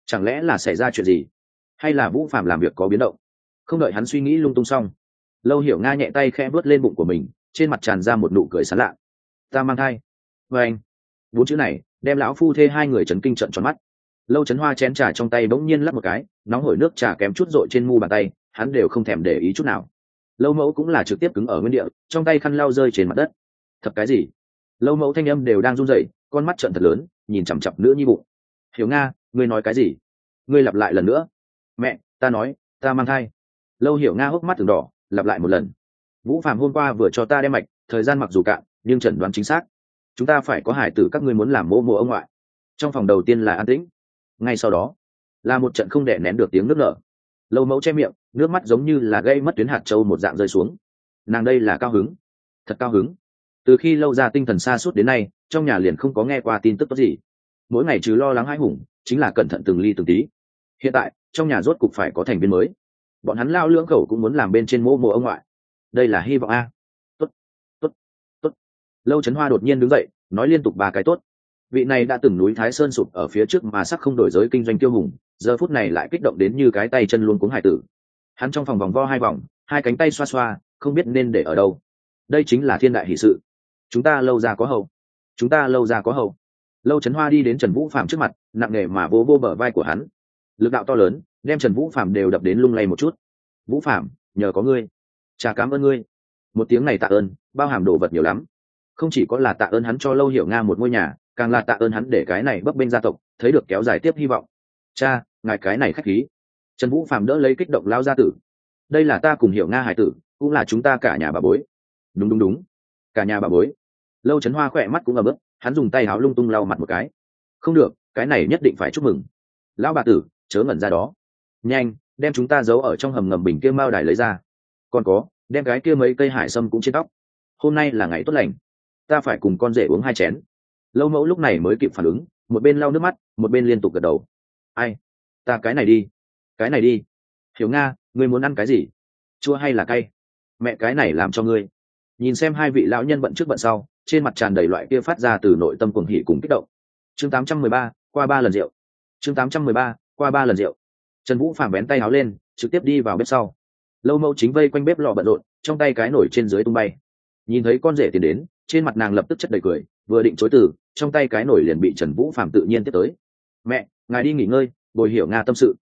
Chẳng lẽ là xảy ra chuyện gì? Hay là vũ phạm làm việc có biến động? Không đợi hắn suy nghĩ lung tung xong, lâu hiểu nga nhẹ tay khẽ vớt lên bụng của mình, trên mặt tràn ra một nụ cười sán lạ. Ta mang thai. Vê anh. Bốn chữ này đem lão phu thê hai người chấn kinh trận tròn mắt. Lâu chấn hoa chén trà trong tay bỗng nhiên lắp một cái, nóng hổi nước trà kém chút rội trên mu bàn tay, hắn đều không thèm để ý chút nào. Lâu mẫu cũng là trực tiếp cứng ở nguyên địa, trong tay khăn lau rơi trên mặt đất. Thật cái gì? Lâu mẫu thanh âm đều đang run rẩy, con mắt trận thật lớn, nhìn chằm chặp nữa nhi bụng. Hiểu nga, ngươi nói cái gì? Ngươi lặp lại lần nữa mẹ, ta nói, ta mang thai. Lâu hiểu nga hốc mắt từng đỏ, lặp lại một lần. Vũ phạm hôm qua vừa cho ta đem mạch, thời gian mặc dù cạn, nhưng chẩn đoán chính xác. Chúng ta phải có hải tử các ngươi muốn làm mô mô ông ngoại. Trong phòng đầu tiên là an tĩnh. Ngay sau đó, là một trận không đẻ nén được tiếng nước nở. Lâu mẫu che miệng, nước mắt giống như là gây mất tuyến hạt trâu một dạng rơi xuống. Nàng đây là cao hứng, thật cao hứng. Từ khi lâu ra tinh thần xa suốt đến nay, trong nhà liền không có nghe qua tin tức tốt gì. Mỗi ngày trừ lo lắng hai hùng, chính là cẩn thận từng ly từng tí hiện tại, trong nhà rốt cục phải có thành viên mới. Bọn hắn lao lưỡng khẩu cũng muốn làm bên trên mô mộ ông ngoại. Đây là hy vọng a. Tốt tốt tốt. Lâu trấn hoa đột nhiên đứng dậy, nói liên tục ba cái tốt. Vị này đã từng núi thái sơn sụp ở phía trước mà sắc không đổi giới kinh doanh tiêu hùng, giờ phút này lại kích động đến như cái tay chân luôn cuống hải tử. Hắn trong phòng vòng vo hai vòng, hai cánh tay xoa xoa, không biết nên để ở đâu. Đây chính là thiên đại hỷ sự. Chúng ta lâu ra có hậu chúng ta lâu ra có hậu lâu trấn hoa đi đến trần vũ phạm trước mặt, nặng nề mà vô vô bờ vai của hắn lực đạo to lớn, đem trần vũ phạm đều đập đến lung lay một chút. Vũ phạm nhờ có ngươi, cha cảm ơn ngươi. Một tiếng này tạ ơn, bao hàm đồ vật nhiều lắm. Không chỉ có là tạ ơn hắn cho lâu hiểu nga một ngôi nhà, càng là tạ ơn hắn để cái này bấp bênh gia tộc, thấy được kéo dài tiếp hy vọng. Cha, ngài cái này khách khí. Trần vũ phạm đỡ lấy kích động lao gia tử. Đây là ta cùng hiểu nga hải tử, cũng là chúng ta cả nhà bà bối. Đúng đúng đúng. Cả nhà bà bối. Lâu trấn hoa khỏe mắt cũng ấm ức, hắn dùng tay háo lung tung lau mặt một cái. Không được, cái này nhất định phải chúc mừng. Lão bà tử chớ ngẩn ra đó. Nhanh đem chúng ta giấu ở trong hầm ngầm bình kia mao đài lấy ra. Còn có đem cái kia mấy cây hải sâm cũng trên tóc. Hôm nay là ngày tốt lành. Ta phải cùng con rể uống hai chén. Lâu mẫu lúc này mới kịp phản ứng một bên lau nước mắt một bên liên tục gật đầu. Ai? Ta cái này đi. Cái này đi. Hiểu nga ngươi muốn ăn cái gì? Chua hay là cay? Mẹ cái này làm cho ngươi. Nhìn xem hai vị lão nhân bận trước bận sau trên mặt tràn đầy loại kia phát ra từ nội tâm cuồng hỉ cùng kích động. Chương 813, qua ba lần rượu. Chương 813, qua ba lần rượu. Trần vũ phàm bén tay áo lên, trực tiếp đi vào bếp sau. Lâu mẫu chính vây quanh bếp lò bận rộn, trong tay cái nổi trên dưới tung bay. Nhìn thấy con rể tiến đến, trên mặt nàng lập tức chất đầy cười, vừa định chối từ, trong tay cái nổi liền bị trần vũ phàm tự nhiên tiếp tới. Mẹ, ngài đi nghỉ ngơi, bồi hiểu nga tâm sự.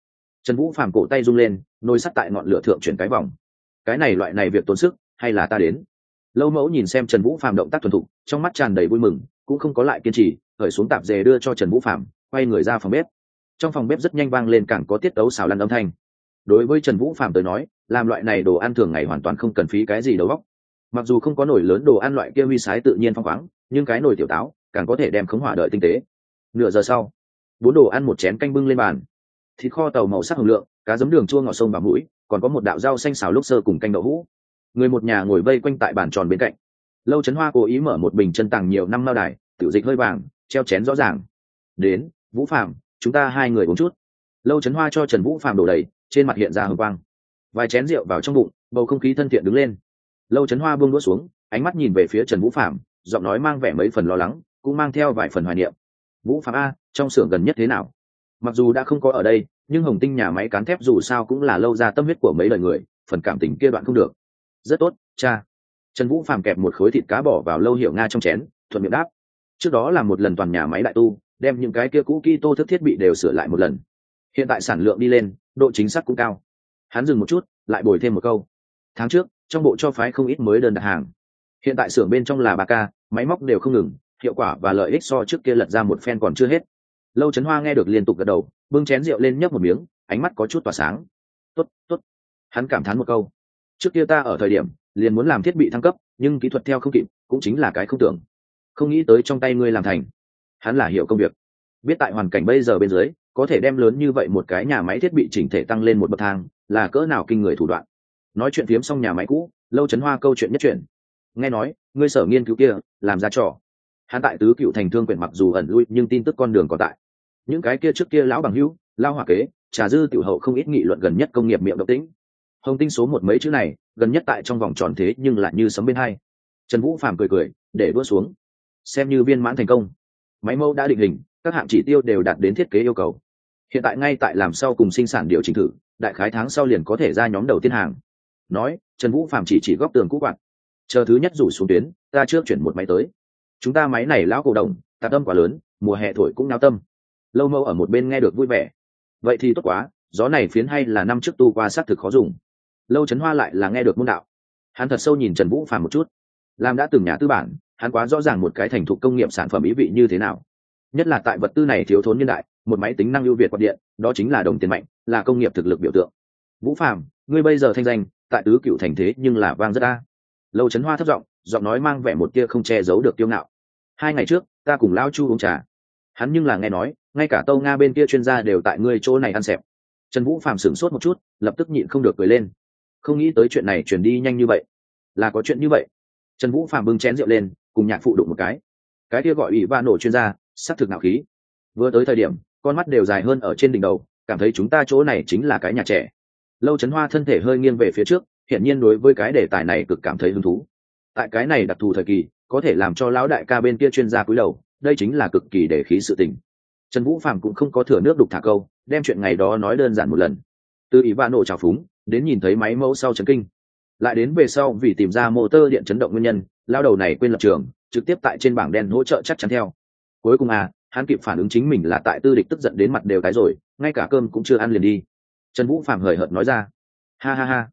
Trần vũ phàm cổ tay rung lên nôi sắt tại ngọn lửa thượng chuyển cái vòng. Cái này loại này việc tốn sức, hay là ta đến? Lâu mẫu nhìn xem trần vũ phàm động tác thuần thục, trong mắt tràn đầy vui mừng, cũng không có lại kiên trì khởi xuống tạp dề đưa cho trần vũ phàm quay người ra phòng bếp trong phòng bếp rất nhanh vang lên càng có tiết tấu xào lăn âm thanh. Đối với trần vũ phạm tới nói, làm loại này đồ ăn thường ngày hoàn toàn không cần phí cái gì đầu góc mặc dù không có nồi lớn đồ ăn loại kia huy sái tự nhiên phong khoáng, nhưng cái nồi tiểu táo càng có thể đem khống hỏa đợi tinh tế. Nửa giờ sau, bốn đồ ăn một chén canh bưng lên bàn. Thịt kho tàu màu sắc hồng lượng, cá giấm đường chua ngọt sông và mũi còn có một đạo rau xanh xào lúc sơ cùng canh đậu hũ. Người một nhà ngồi vây quanh tại bàn tròn bên cạnh. Lâu trấn hoa cố ý mở một bình chân tàng nhiều năm lao đài, tiểu dịch hơi vàng, treo chén rõ ràng. Đến, vũ phạm chúng ta hai người uống chút. Lâu trấn hoa cho trần vũ phạm đổ đầy, trên mặt hiện ra hồng quang. Vài chén rượu vào trong bụng, bầu không khí thân thiện đứng lên. Lâu trấn hoa buông đũa xuống, ánh mắt nhìn về phía trần vũ phạm giọng nói mang vẻ mấy phần lo lắng, cũng mang theo vài phần hoài niệm. Vũ phạm a, trong xưởng gần nhất thế nào? Mặc dù đã không có ở đây, nhưng hồng tinh nhà máy cán thép dù sao cũng là lâu ra tâm huyết của mấy lời người, phần cảm tình kia đoạn không được. Rất tốt, cha. Trần vũ phạm kẹp một khối thịt cá bỏ vào lâu hiệu nga trong chén, thuận miệng đáp. Trước đó là một lần toàn nhà máy đại tu đem những cái kia cũ kỹ tô thức thiết bị đều sửa lại một lần. Hiện tại sản lượng đi lên, độ chính xác cũng cao. Hắn dừng một chút, lại bồi thêm một câu. Tháng trước, trong bộ cho phái không ít mới đơn đặt hàng. Hiện tại xưởng bên trong là ba k máy móc đều không ngừng, hiệu quả và lợi ích so trước kia lật ra một phen còn chưa hết. Lâu trấn hoa nghe được liên tục gật đầu, bưng chén rượu lên nhấp một miếng, ánh mắt có chút tỏa sáng. Tốt tốt. Hắn cảm thán một câu. Trước kia ta ở thời điểm, liền muốn làm thiết bị thăng cấp, nhưng kỹ thuật theo không kịp, cũng chính là cái không tưởng. Không nghĩ tới trong tay ngươi làm thành hắn là hiểu công việc. Biết tại hoàn cảnh bây giờ bên dưới, có thể đem lớn như vậy một cái nhà máy thiết bị chỉnh thể tăng lên một bậc thang, là cỡ nào kinh người thủ đoạn. Nói chuyện phiếm xong nhà máy cũ, lâu chấn hoa câu chuyện nhất chuyện nghe nói, ngươi sở nghiên cứu kia, làm ra trò. Hắn tại tứ cựu thành thương quyển mặc dù ẩn lui, nhưng tin tức con đường còn tại. Những cái kia trước kia lão bằng hữu lao hòa kế, trà dư tiểu hậu không ít nghị luận gần nhất công nghiệp miệng độc tính. hồng tinh số một mấy chữ này, gần nhất tại trong vòng tròn thế nhưng lại như sấm bên hai. Trần vũ phàm cười cười, để đua xuống. Xem như viên mãn thành công máy mẫu đã định hình, các hạng chỉ tiêu đều đạt đến thiết kế yêu cầu. Hiện tại ngay tại làm sau cùng sinh sản điều chỉnh thử, đại khái tháng sau liền có thể ra nhóm đầu tiên hàng. Nói, trần vũ phạm chỉ chỉ góc tường cũ quạt. Chờ thứ nhất rủ xuống tuyến, ta trước chuyển một máy tới. Chúng ta máy này lão cổ đồng tạp tâm quá lớn, mùa hè thổi cũng nao tâm. Lâu mẫu ở một bên nghe được vui vẻ. Vậy thì tốt quá, gió này phiến hay là năm trước tu qua xác thực khó dùng. Lâu trấn hoa lại là nghe được môn đạo. Hắn thật sâu nhìn trần vũ phàm một chút. Làm đã từng nhà tư bản hắn quá rõ ràng một cái thành thục công nghiệp sản phẩm ý vị như thế nào. Nhất là tại vật tư này thiếu thốn nhân đại, một máy tính năng ưu việt quạt điện, đó chính là đồng tiền mạnh, là công nghiệp thực lực biểu tượng. Vũ phạm ngươi bây giờ thanh danh, tại tứ cựu thành thế nhưng là vang rất a. Lâu trấn hoa thất giọng giọng nói mang vẻ một tia không che giấu được tiêu ngạo. Hai ngày trước, ta cùng lao chu uống trà. Hắn nhưng là nghe nói, ngay cả tâu nga bên kia chuyên gia đều tại ngươi chỗ này ăn xẹp. Trần vũ phạm sửng sốt một chút, lập tức nhịn không được cười lên. Không nghĩ tới chuyện này chuyển đi nhanh như vậy. Là có chuyện như vậy. Trần vũ phạm bưng chén rượu lên cùng nhạc phụ đụng một cái. Cái kia gọi ủy va nổ chuyên gia s ắ c thực nạo khí. Vừa tới thời điểm, con mắt đều dài hơn ở trên đỉnh đầu, cảm thấy chúng ta chỗ này chính là cái nhà trẻ. Lâu trấn hoa thân thể hơi nghiêng về phía trước hiện nhiên đối với cái đề tài này cực cảm thấy hứng thú. Tại cái này đặc thù thời kỳ, có thể làm cho lão đại ca bên kia chuyên gia cúi đầu, đây chính là cực kỳ để khí sự tình. Trần vũ phạm cũng không có thừa nước đục thả câu, đem chuyện ngày đó nói đơn giản một lần. Từ ý va nổ trào phúng, đến nhìn thấy máy mẫu sau chấn kinh. Lại đến về sau vì tìm ra motor điện chấn động nguyên nhân lao đầu này quên lập trường, trực tiếp tại trên bảng đen hỗ trợ chắc chắn theo. Cuối cùng à hắn kịp phản ứng chính mình là tại tư địch tức giận đến mặt đều tái rồi, ngay cả cơm cũng chưa ăn liền đi. Trần vũ phạm hời hợt nói ra. Ha ha ha.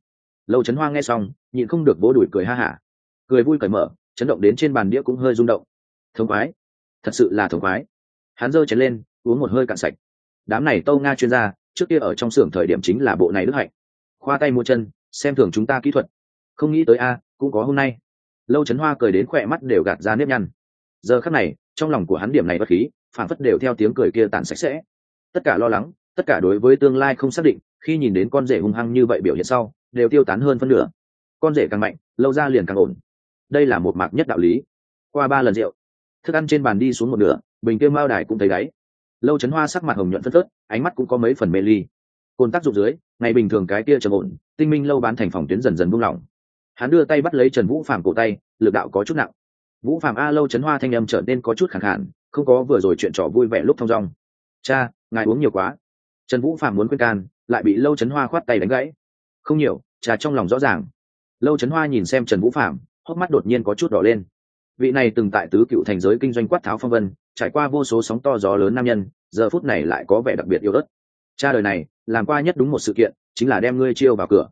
Lâu trấn hoa nghe xong, nhịn không được vỗ đùi cười ha hả. Cười vui cởi mở, chấn động đến trên bàn đĩa cũng hơi rung động. Thống khoái. Thật sự là thống khoái. Hắn giơ chén lên, uống một hơi cạn sạch. Đám này tâu nga chuyên gia, trước kia ở trong xưởng thời điểm chính là bộ này đức hạnh. Khoa tay mua chân, xem thường chúng ta kỹ thuật. Không nghĩ tới a, cũng có hôm nay lâu trấn hoa cười đến khỏe mắt đều gạt ra nếp nhăn. Giờ khắc này, trong lòng của hắn điểm này bất khí phản phất đều theo tiếng cười kia tàn sạch sẽ. Tất cả lo lắng, tất cả đối với tương lai không xác định, khi nhìn đến con rể hung hăng như vậy biểu hiện sau, đều tiêu tán hơn phân nửa. Con rể càng mạnh, lâu ra liền càng ổn. Đây là một mạc nhất đạo lý. Qua ba lần rượu, thức ăn trên bàn đi xuống một nửa, bình kia mao đài cũng thấy đáy. Lâu chấn hoa sắc mặt hồng nhuận phân phớt, ánh mắt cũng có mấy phần mê ly. Cồn tác dụng dưới, ngày bình thường cái kia trầm ổn, tinh minh lâu bán thành phòng tuyến dần dần buông lỏng hắn đưa tay bắt lấy trần vũ phàm cổ tay, lực đạo có chút nặng. Vũ phàm a lâu chấn hoa thanh âm trở nên có chút khẳng hạn không có vừa rồi chuyện trò vui vẻ lúc thong dong. Cha, ngài uống nhiều quá. Trần vũ phàm muốn khuyên can, lại bị lâu chấn hoa khoát tay đánh gãy. Không nhiều, cha trong lòng rõ ràng. Lâu chấn hoa nhìn xem trần vũ phạm hốc mắt đột nhiên có chút đỏ lên. Vị này từng tại tứ cựu thành giới kinh doanh quát tháo phong vân, trải qua vô số sóng to gió lớn nam nhân, giờ phút này lại có vẻ đặc biệt yêu đất cha đời này, làm qua nhất đúng một sự kiện, chính là đem ngươi chiêu vào cửa.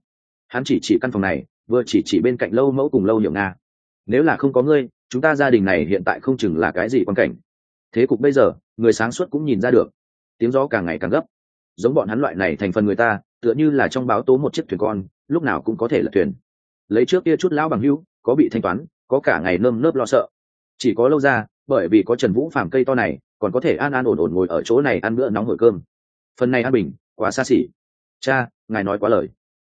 Hắn chỉ chỉ căn phòng này vừa chỉ chỉ bên cạnh lâu mẫu cùng lâu hiệu nga. Nếu là không có ngươi, chúng ta gia đình này hiện tại không chừng là cái gì quan cảnh. Thế cục bây giờ, người sáng suốt cũng nhìn ra được. Tiếng gió càng ngày càng gấp. Giống bọn hắn loại này thành phần người ta, tựa như là trong báo tố một chiếc thuyền con, lúc nào cũng có thể là thuyền. Lấy trước kia chút lão bằng hưu có bị thanh toán, có cả ngày nơm nớp lo sợ. Chỉ có lâu ra, bởi vì có trần vũ phàm cây to này, còn có thể an an ổn ổn ngồi ở chỗ này ăn bữa nóng hổi cơm. Phần này an bình, quá xa xỉ. Cha, ngài nói quá lời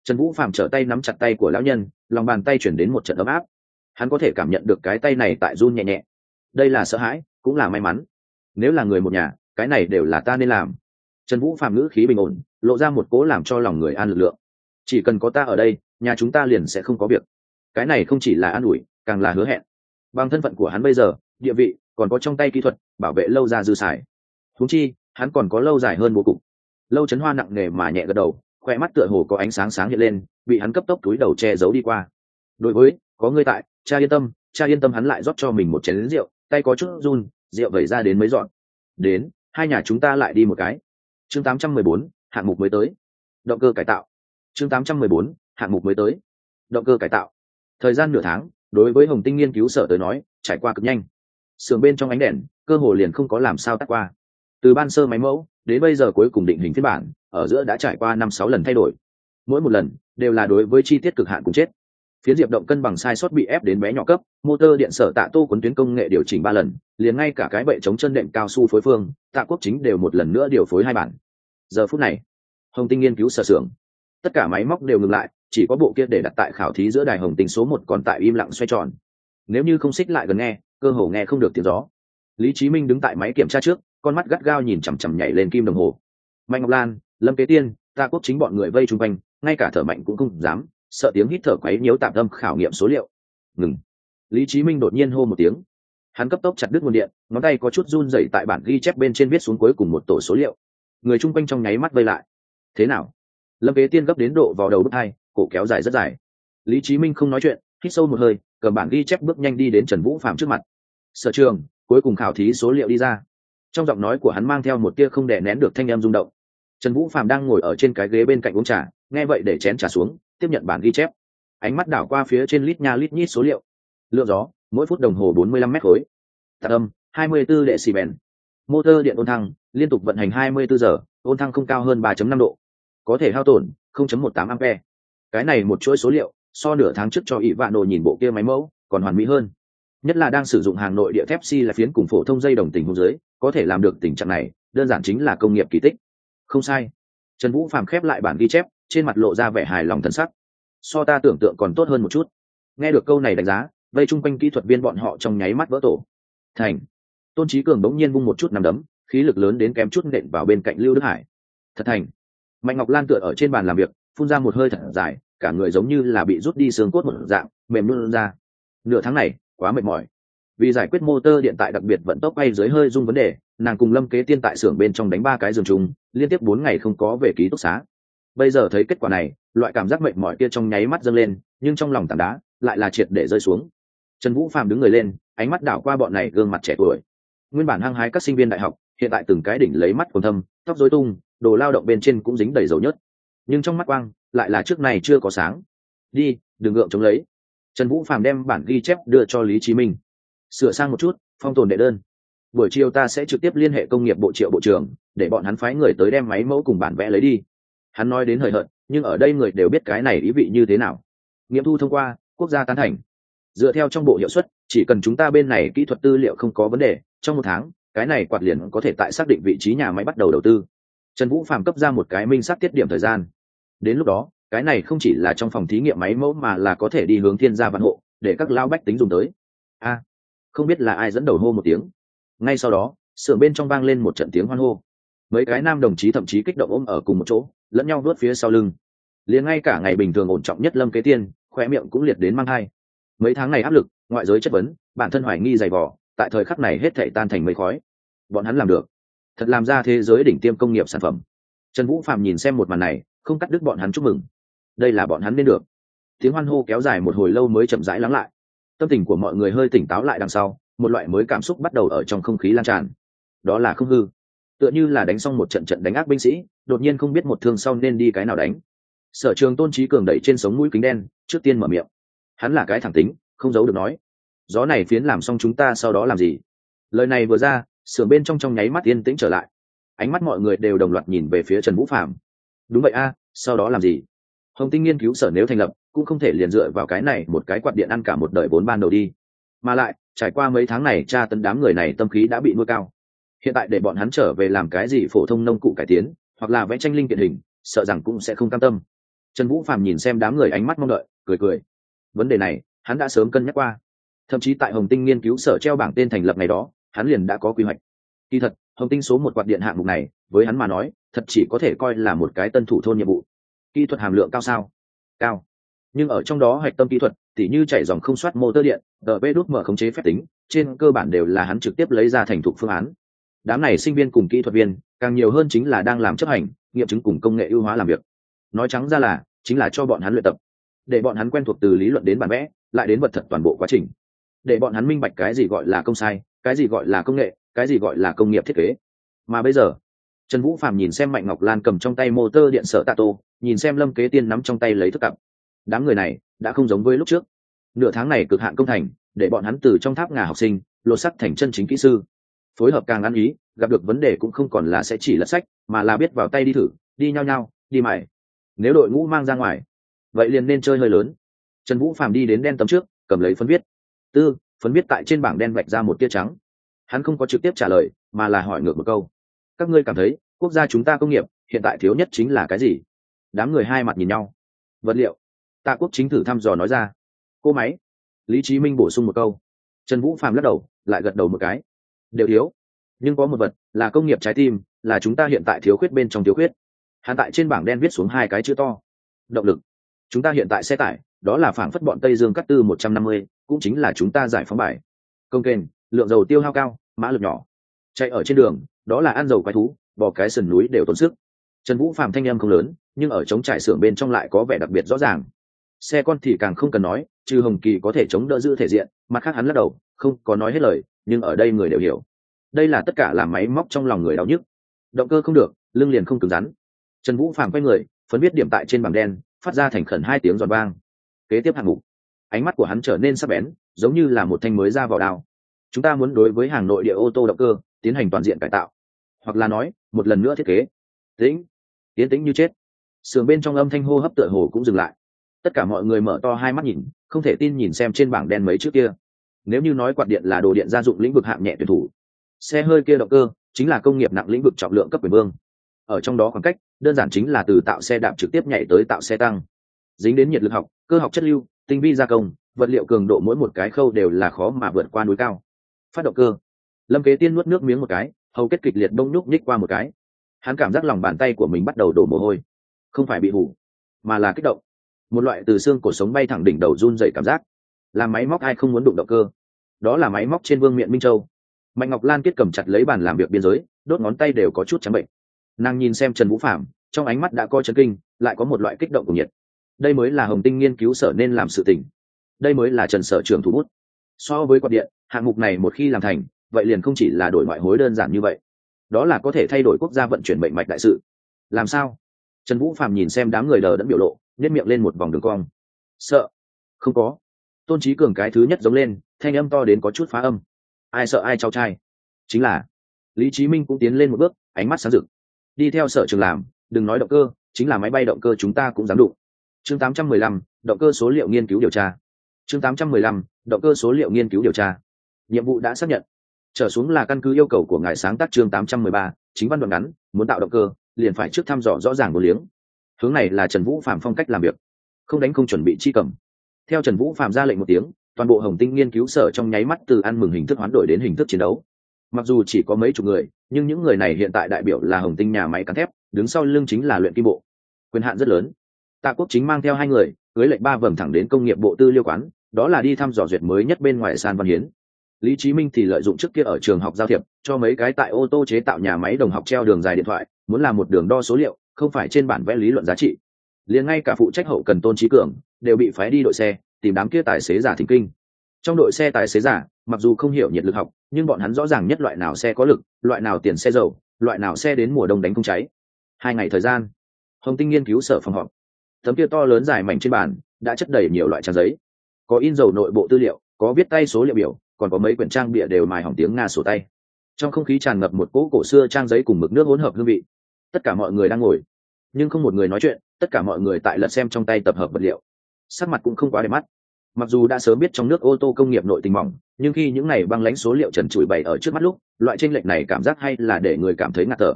trần vũ phàm trở tay nắm chặt tay của lão nhân, lòng bàn tay chuyển đến một trận ấm áp. Hắn có thể cảm nhận được cái tay này tại run nhẹ nhẹ. Đây là sợ hãi, cũng là may mắn. Nếu là người một nhà, cái này đều là ta nên làm. Trần vũ phàm ngữ khí bình ổn, lộ ra một cố làm cho lòng người an lực lượng. Chỉ cần có ta ở đây, nhà chúng ta liền sẽ không có việc. Cái này không chỉ là an ủi, càng là hứa hẹn. Bằng thân phận của hắn bây giờ, địa vị, còn có trong tay kỹ thuật, bảo vệ lâu ra dư xài. Húng chi, hắn còn có lâu dài hơn bố cục. Lâu chấn hoa nặng nề mà nhẹ gật đầu khoe mắt tựa hồ có ánh sáng sáng hiện lên bị hắn cấp tốc túi đầu che giấu đi qua. Đối với có ngươi tại cha yên tâm cha yên tâm hắn lại rót cho mình một chén lính rượu tay có chút run rượu vẩy ra đến mấy dọn đến hai nhà chúng ta lại đi một cái. Chương 814, hạng mục mới tới. Động cơ cải tạo. Chương 814, hạng mục mới tới. Động cơ cải tạo. Thời gian nửa tháng đối với hồng tinh nghiên cứu sở tới nói trải qua cực nhanh. Sườn bên trong ánh đèn cơ hồ liền không có làm sao tắt qua. Từ ban sơ máy mẫu đến bây giờ cuối cùng định hình phiên bản ở giữa đã trải qua năm sáu lần thay đổi. Mỗi một lần đều là đối với chi tiết cực hạn cùng chết. Phiến diệp động cân bằng sai sót bị ép đến bé nhỏ cấp, motor điện sở tạ tô cuốn tuyến công nghệ điều chỉnh ba lần, liền ngay cả cái bệ chống chân đệm cao su phối phương, tạ quốc chính đều một lần nữa điều phối hai bản. Giờ phút này, hồng tinh nghiên cứu sở xưởng. Tất cả máy móc đều ngừng lại, chỉ có bộ kia để đặt tại khảo thí giữa đài hồng tinh số một còn tại im lặng xoay tròn. Nếu như không xích lại gần nghe, cơ hồ nghe không được tiếng gió. Lý trí minh đứng tại máy kiểm tra trước, con mắt gắt gao nhìn chằm chằm nhảy lên kim đồng hồ. Mạnh ngọc lan lâm kế tiên ta quốc chính bọn người vây chung quanh, ngay cả thở mạnh cũng không dám, sợ tiếng hít thở quấy nhiễu tạm tâm khảo nghiệm số liệu. Ngừng. Lý trí minh đột nhiên hô một tiếng. Hắn cấp tốc chặt đứt nguồn điện, ngón tay có chút run rẩy tại bản ghi chép bên trên viết xuống cuối cùng một tổ số liệu. Người chung quanh trong nháy mắt vây lại. Thế nào? Lâm kế tiên gấp đến độ vào đầu bước hai, cổ kéo dài rất dài. Lý trí minh không nói chuyện, hít sâu một hơi, cầm bản ghi chép bước nhanh đi đến trần vũ phạm trước mặt. Sở trường, cuối cùng khảo thí số liệu đi ra. Trong giọng nói của hắn mang theo một tia không đè nén được thanh em rung động trần vũ phạm đang ngồi ở trên cái ghế bên cạnh uống trà, nghe vậy để chén trà xuống, tiếp nhận bản ghi chép. Ánh mắt đảo qua phía trên lít nha lít nhít số liệu. Lượng gió, mỗi phút đồng hồ 45 mét khối. Tạc âm 24 đệ xì bèn motor điện ôn thăng, liên tục vận hành 24 giờ, ôn thăng không cao hơn 3.5 độ. Có thể hao tổn 0.18 ampe cái này một chuỗi số liệu, so nửa tháng trước cho ỷ vạn đồ nhìn bộ kia máy mẫu, còn hoàn mỹ hơn. Nhất là đang sử dụng hàng nội địa thép xi si là phiến cùng phổ thông dây đồng tình hôn dưới, có thể làm được tình trạng này, đơn giản chính là công nghiệp kỳ tích không sai. Trần vũ phàm khép lại bản ghi chép, trên mặt lộ ra vẻ hài lòng thân sắc. So ta tưởng tượng còn tốt hơn một chút. Nghe được câu này đánh giá, vây chung quanh kỹ thuật viên bọn họ trong nháy mắt vỡ tổ. Thành. Tôn trí cường bỗng nhiên vung một chút nằm đấm, khí lực lớn đến kém chút nện vào bên cạnh lưu đức hải. Thật thành. Mạnh ngọc lan tựa ở trên bàn làm việc, phun ra một hơi thật dài, cả người giống như là bị rút đi xương cốt một dạng, mềm luôn ra. Nửa tháng này, quá mệt mỏi vì giải quyết motor điện tại đặc biệt vận tốc bay dưới hơi dung vấn đề, nàng cùng lâm kế tiên tại xưởng bên trong đánh ba cái giường chung, liên tiếp bốn ngày không có về ký túc xá. Bây giờ thấy kết quả này, loại cảm giác mệt mỏi kia trong nháy mắt dâng lên, nhưng trong lòng tảng đá lại là triệt để rơi xuống. Trần vũ phàm đứng người lên, ánh mắt đảo qua bọn này gương mặt trẻ tuổi. Nguyên bản hăng hái các sinh viên đại học, hiện tại từng cái đỉnh lấy mắt còn thâm, tóc dối tung, đồ lao động bên trên cũng dính đầy dầu nhớt. Nhưng trong mắt quang, lại là trước này chưa có sáng. Đi, đừng gượng chống lấy. Trần vũ phàm đem bản ghi chép đưa cho lý chí minh sửa sang một chút, phong tồn đệ đơn. Buổi chiều ta sẽ trực tiếp liên hệ công nghiệp bộ triệu bộ trưởng, để bọn hắn phái người tới đem máy mẫu cùng bản vẽ lấy đi. Hắn nói đến hời hợt, nhưng ở đây người đều biết cái này ý vị như thế nào. Nghiệm thu thông qua, quốc gia tán thành. Dựa theo trong bộ hiệu suất, chỉ cần chúng ta bên này kỹ thuật tư liệu không có vấn đề, trong một tháng, cái này quạt liền có thể tại xác định vị trí nhà máy bắt đầu đầu tư. Trần vũ phạm cấp ra một cái minh xác tiết điểm thời gian. Đến lúc đó, cái này không chỉ là trong phòng thí nghiệm máy mẫu mà là có thể đi hướng thiên gia văn hộ, để các lao bách tính dùng tới. A không biết là ai dẫn đầu hô một tiếng. Ngay sau đó sưởng bên trong vang lên một trận tiếng hoan hô. Mấy cái nam đồng chí thậm chí kích động ôm ở cùng một chỗ, lẫn nhau đuốt phía sau lưng. Liền ngay cả ngày bình thường ổn trọng nhất lâm kế tiên khoe miệng cũng liệt đến mang hai mấy tháng này áp lực, ngoại giới chất vấn, bản thân hoài nghi dày vỏ tại thời khắc này hết thể tan thành mây khói. Bọn hắn làm được. Thật làm ra thế giới đỉnh tiêm công nghiệp sản phẩm. Trần vũ phạm nhìn xem một màn này, không cắt đứt bọn hắn chúc mừng. Đây là bọn hắn nên được. Tiếng hoan hô kéo dài một hồi lâu mới chậm rãi lắng lại tâm tình của mọi người hơi tỉnh táo lại đằng sau, một loại mới cảm xúc bắt đầu ở trong không khí lan tràn. Đó là không hư. Tựa như là đánh xong một trận trận đánh ác binh sĩ, đột nhiên không biết một thương sau nên đi cái nào đánh. Sở trường tôn trí cường đẩy trên sống mũi kính đen, trước tiên mở miệng. Hắn là cái thẳng tính, không giấu được nói. Gió này phiến làm xong chúng ta sau đó làm gì? Lời này vừa ra sưởng bên trong trong nháy mắt yên tĩnh trở lại. Ánh mắt mọi người đều đồng loạt nhìn về phía trần vũ phạm đúng vậy a, sau đó làm gì? Hồng tinh nghiên cứu sở nếu thành lập cũng không thể liền dựa vào cái này một cái quạt điện ăn cả một đời vốn ban đầu đi. Mà lại, trải qua mấy tháng này tra tấn đám người này tâm khí đã bị nuôi cao. Hiện tại để bọn hắn trở về làm cái gì phổ thông nông cụ cải tiến, hoặc là vẽ tranh linh kiện hình, sợ rằng cũng sẽ không cam tâm. Trần vũ phạm nhìn xem đám người ánh mắt mong đợi, cười cười. Vấn đề này, hắn đã sớm cân nhắc qua. Thậm chí tại hồng tinh nghiên cứu sở treo bảng tên thành lập ngày đó, hắn liền đã có quy hoạch. Kỳ thật, hồng tinh số một quạt điện hạng mục này, với hắn mà nói, thật chỉ có thể coi là một cái tân thủ thôn nhiệm vụ. Kỹ thuật hàm lượng cao sao? Cao nhưng ở trong đó hạch tâm kỹ thuật, tỉ như chạy dòng không soát motor điện đờ vê đốt mở khống chế phép tính, trên cơ bản đều là hắn trực tiếp lấy ra thành thục phương án. Đám này sinh viên cùng kỹ thuật viên, càng nhiều hơn chính là đang làm chấp hành, nghiệm chứng cùng công nghệ ưu hóa làm việc. Nói trắng ra là, chính là cho bọn hắn luyện tập. Để bọn hắn quen thuộc từ lý luận đến bản vẽ, lại đến vật thật toàn bộ quá trình. Để bọn hắn minh bạch cái gì gọi là công sai, cái gì gọi là công nghệ, cái gì gọi là công nghiệp thiết kế. Mà bây giờ, trần vũ phạm nhìn xem mạnh ngọc lan cầm trong tay motor điện sở tạ tô nhìn xem lâm kế tiên nắm trong tay lấy thức cặp đám người này đã không giống với lúc trước. Nửa tháng này cực hạn công thành, để bọn hắn từ trong tháp ngà học sinh, lột sắc thành chân chính kỹ sư. Phối hợp càng ăn ý, gặp được vấn đề cũng không còn là sẽ chỉ lật sách, mà là biết vào tay đi thử, đi nhau nhau đi mải. Nếu đội ngũ mang ra ngoài, vậy liền nên chơi hơi lớn. Trần vũ phàm đi đến đen tấm trước, cầm lấy phấn viết. Tư, phấn viết tại trên bảng đen vạch ra một tia trắng. Hắn không có trực tiếp trả lời, mà là hỏi ngược một câu. Các ngươi cảm thấy, quốc gia chúng ta công nghiệp, hiện tại thiếu nhất chính là cái gì? Đám người hai mặt nhìn nhau. Vật liệu tạ quốc chính thử thăm dò nói ra. Cô máy. Lý trí minh bổ sung một câu. Trần vũ phàm lắc đầu, lại gật đầu một cái. Đều thiếu. Nhưng có một vật là công nghiệp trái tim, là chúng ta hiện tại thiếu khuyết bên trong thiếu khuyết. Hạn tại trên bảng đen viết xuống hai cái chữ to. Động lực. Chúng ta hiện tại xe tải, đó là phảng phất bọn tây dương cắt tư một trăm năm mươi, cũng chính là chúng ta giải phóng bài. Công kênh lượng dầu tiêu hao cao, mã lực nhỏ. Chạy ở trên đường, đó là ăn dầu quái thú bỏ cái sườn núi đều tốn sức. Trần vũ phạm thanh em không lớn, nhưng ở chống trải xưởng bên trong lại có vẻ đặc biệt rõ ràng xe con thì càng không cần nói, trừ hồng kỳ có thể chống đỡ giữ thể diện, mặt khác hắn lắc đầu, không có nói hết lời, nhưng ở đây người đều hiểu. Đây là tất cả là máy móc trong lòng người đau nhức. Động cơ không được, lưng liền không cứng rắn. Trần vũ phàm quay người, phấn biết điểm tại trên bảng đen, phát ra thành khẩn hai tiếng giòn vang. Kế tiếp hạng mục. Ánh mắt của hắn trở nên sắc bén, giống như là một thanh mới ra vào đao. Chúng ta muốn đối với hàng nội địa ô tô động cơ, tiến hành toàn diện cải tạo. Hoặc là nói, một lần nữa thiết kế. Tĩnh. Tiến tĩnh như chết. Sườn bên trong âm thanh hô hấp tựa hồ cũng dừng lại tất cả mọi người mở to hai mắt nhìn, không thể tin nhìn xem trên bảng đen mấy trước kia. Nếu như nói quạt điện là đồ điện gia dụng lĩnh vực hạng nhẹ tuyển thủ, xe hơi kia động cơ chính là công nghiệp nặng lĩnh vực trọng lượng cấp quyền vương. Ở trong đó khoảng cách, đơn giản chính là từ tạo xe đạp trực tiếp nhảy tới tạo xe tăng. Dính đến nhiệt lực học, cơ học chất lưu, tinh vi gia công, vật liệu cường độ mỗi một cái khâu đều là khó mà vượt qua núi cao. Phát động cơ. Lâm kế tiên nuốt nước miếng một cái, hầu kết kịch liệt đông nhúc nhích qua một cái. Hắn cảm giác lòng bàn tay của mình bắt đầu đổ mồ hôi. Không phải bị hủ, mà là kích động một loại từ xương cổ sống bay thẳng đỉnh đầu run dậy cảm giác. Là máy móc ai không muốn đụng động cơ? Đó là máy móc trên vương miện minh châu. Mạnh ngọc lan kết cầm chặt lấy bàn làm việc biên giới, đốt ngón tay đều có chút trắng bệnh. Nàng nhìn xem trần vũ phạm trong ánh mắt đã coi chấn kinh, lại có một loại kích động của nhiệt. Đây mới là hồng tinh nghiên cứu sở nên làm sự tình. Đây mới là trần sở trường thủ bút. So với quạt điện, hạng mục này một khi làm thành, vậy liền không chỉ là đổi ngoại hối đơn giản như vậy. Đó là có thể thay đổi quốc gia vận chuyển bệnh mạch đại sự. Làm sao? Trần vũ phạm nhìn xem đám người đờ đẫn biểu lộ nhét miệng lên một vòng đường cong. Sợ? Không có. Tôn trí cường cái thứ nhất giống lên thanh âm to đến có chút phá âm. Ai sợ ai trao trai? Chính là lý trí minh cũng tiến lên một bước ánh mắt sáng rực. Đi theo sở trường làm đừng nói động cơ chính là máy bay động cơ chúng ta cũng dám đụng. Chương 815, động cơ số liệu nghiên cứu điều tra. Chương 815, động cơ số liệu nghiên cứu điều tra. Nhiệm vụ đã xác nhận. Trở xuống là căn cứ yêu cầu của ngài sáng tác chương 813, chính văn đoạn ngắn muốn tạo động cơ liền phải trước thăm dò rõ ràng một liếng hướng này là trần vũ phạm phong cách làm việc, không đánh không chuẩn bị chi cầm. Theo trần vũ phạm ra lệnh một tiếng, toàn bộ hồng tinh nghiên cứu sở trong nháy mắt từ ăn mừng hình thức hoán đổi đến hình thức chiến đấu. Mặc dù chỉ có mấy chục người, nhưng những người này hiện tại đại biểu là hồng tinh nhà máy cắn thép, đứng sau lưng chính là luyện kim bộ. Quyền hạn rất lớn. Tạ quốc chính mang theo hai người, cưới lệnh ba vầm thẳng đến công nghiệp bộ tư liêu quán, đó là đi thăm dò duyệt mới nhất bên ngoài san văn hiến. Lý chí minh thì lợi dụng trước kia ở trường học giao thiệp, cho mấy cái tại ô tô chế tạo nhà máy đồng học treo đường dài điện thoại, muốn làm một đường đo số liệu không phải trên bản vẽ lý luận giá trị. Liền ngay cả phụ trách hậu cần tôn trí cường đều bị phái đi đội xe, tìm đám kia tài xế giả thỉnh kinh. Trong đội xe tài xế giả, mặc dù không hiểu nhiệt lực học, nhưng bọn hắn rõ ràng nhất loại nào xe có lực, loại nào tiền xe dầu, loại nào xe đến mùa đông đánh không cháy. Hai ngày thời gian, hồng tinh nghiên cứu sở phòng họp. Tấm kia to lớn dài mảnh trên bàn đã chất đầy nhiều loại trang giấy. Có in dầu nội bộ tư liệu, có viết tay số liệu biểu, còn có mấy quyển trang bịa đều mài hỏng tiếng nga sổ tay. Trong không khí tràn ngập một cỗ cổ xưa trang giấy cùng mực nước hỗn hợp hương vị tất cả mọi người đang ngồi. Nhưng không một người nói chuyện, tất cả mọi người tại lật xem trong tay tập hợp vật liệu. Sắc mặt cũng không quá đẹp mắt. Mặc dù đã sớm biết trong nước ô tô công nghiệp nội tình mỏng, nhưng khi những ngày băng lãnh số liệu trần trụi bày ở trước mắt lúc, loại tranh lệch này cảm giác hay là để người cảm thấy ngạt thở.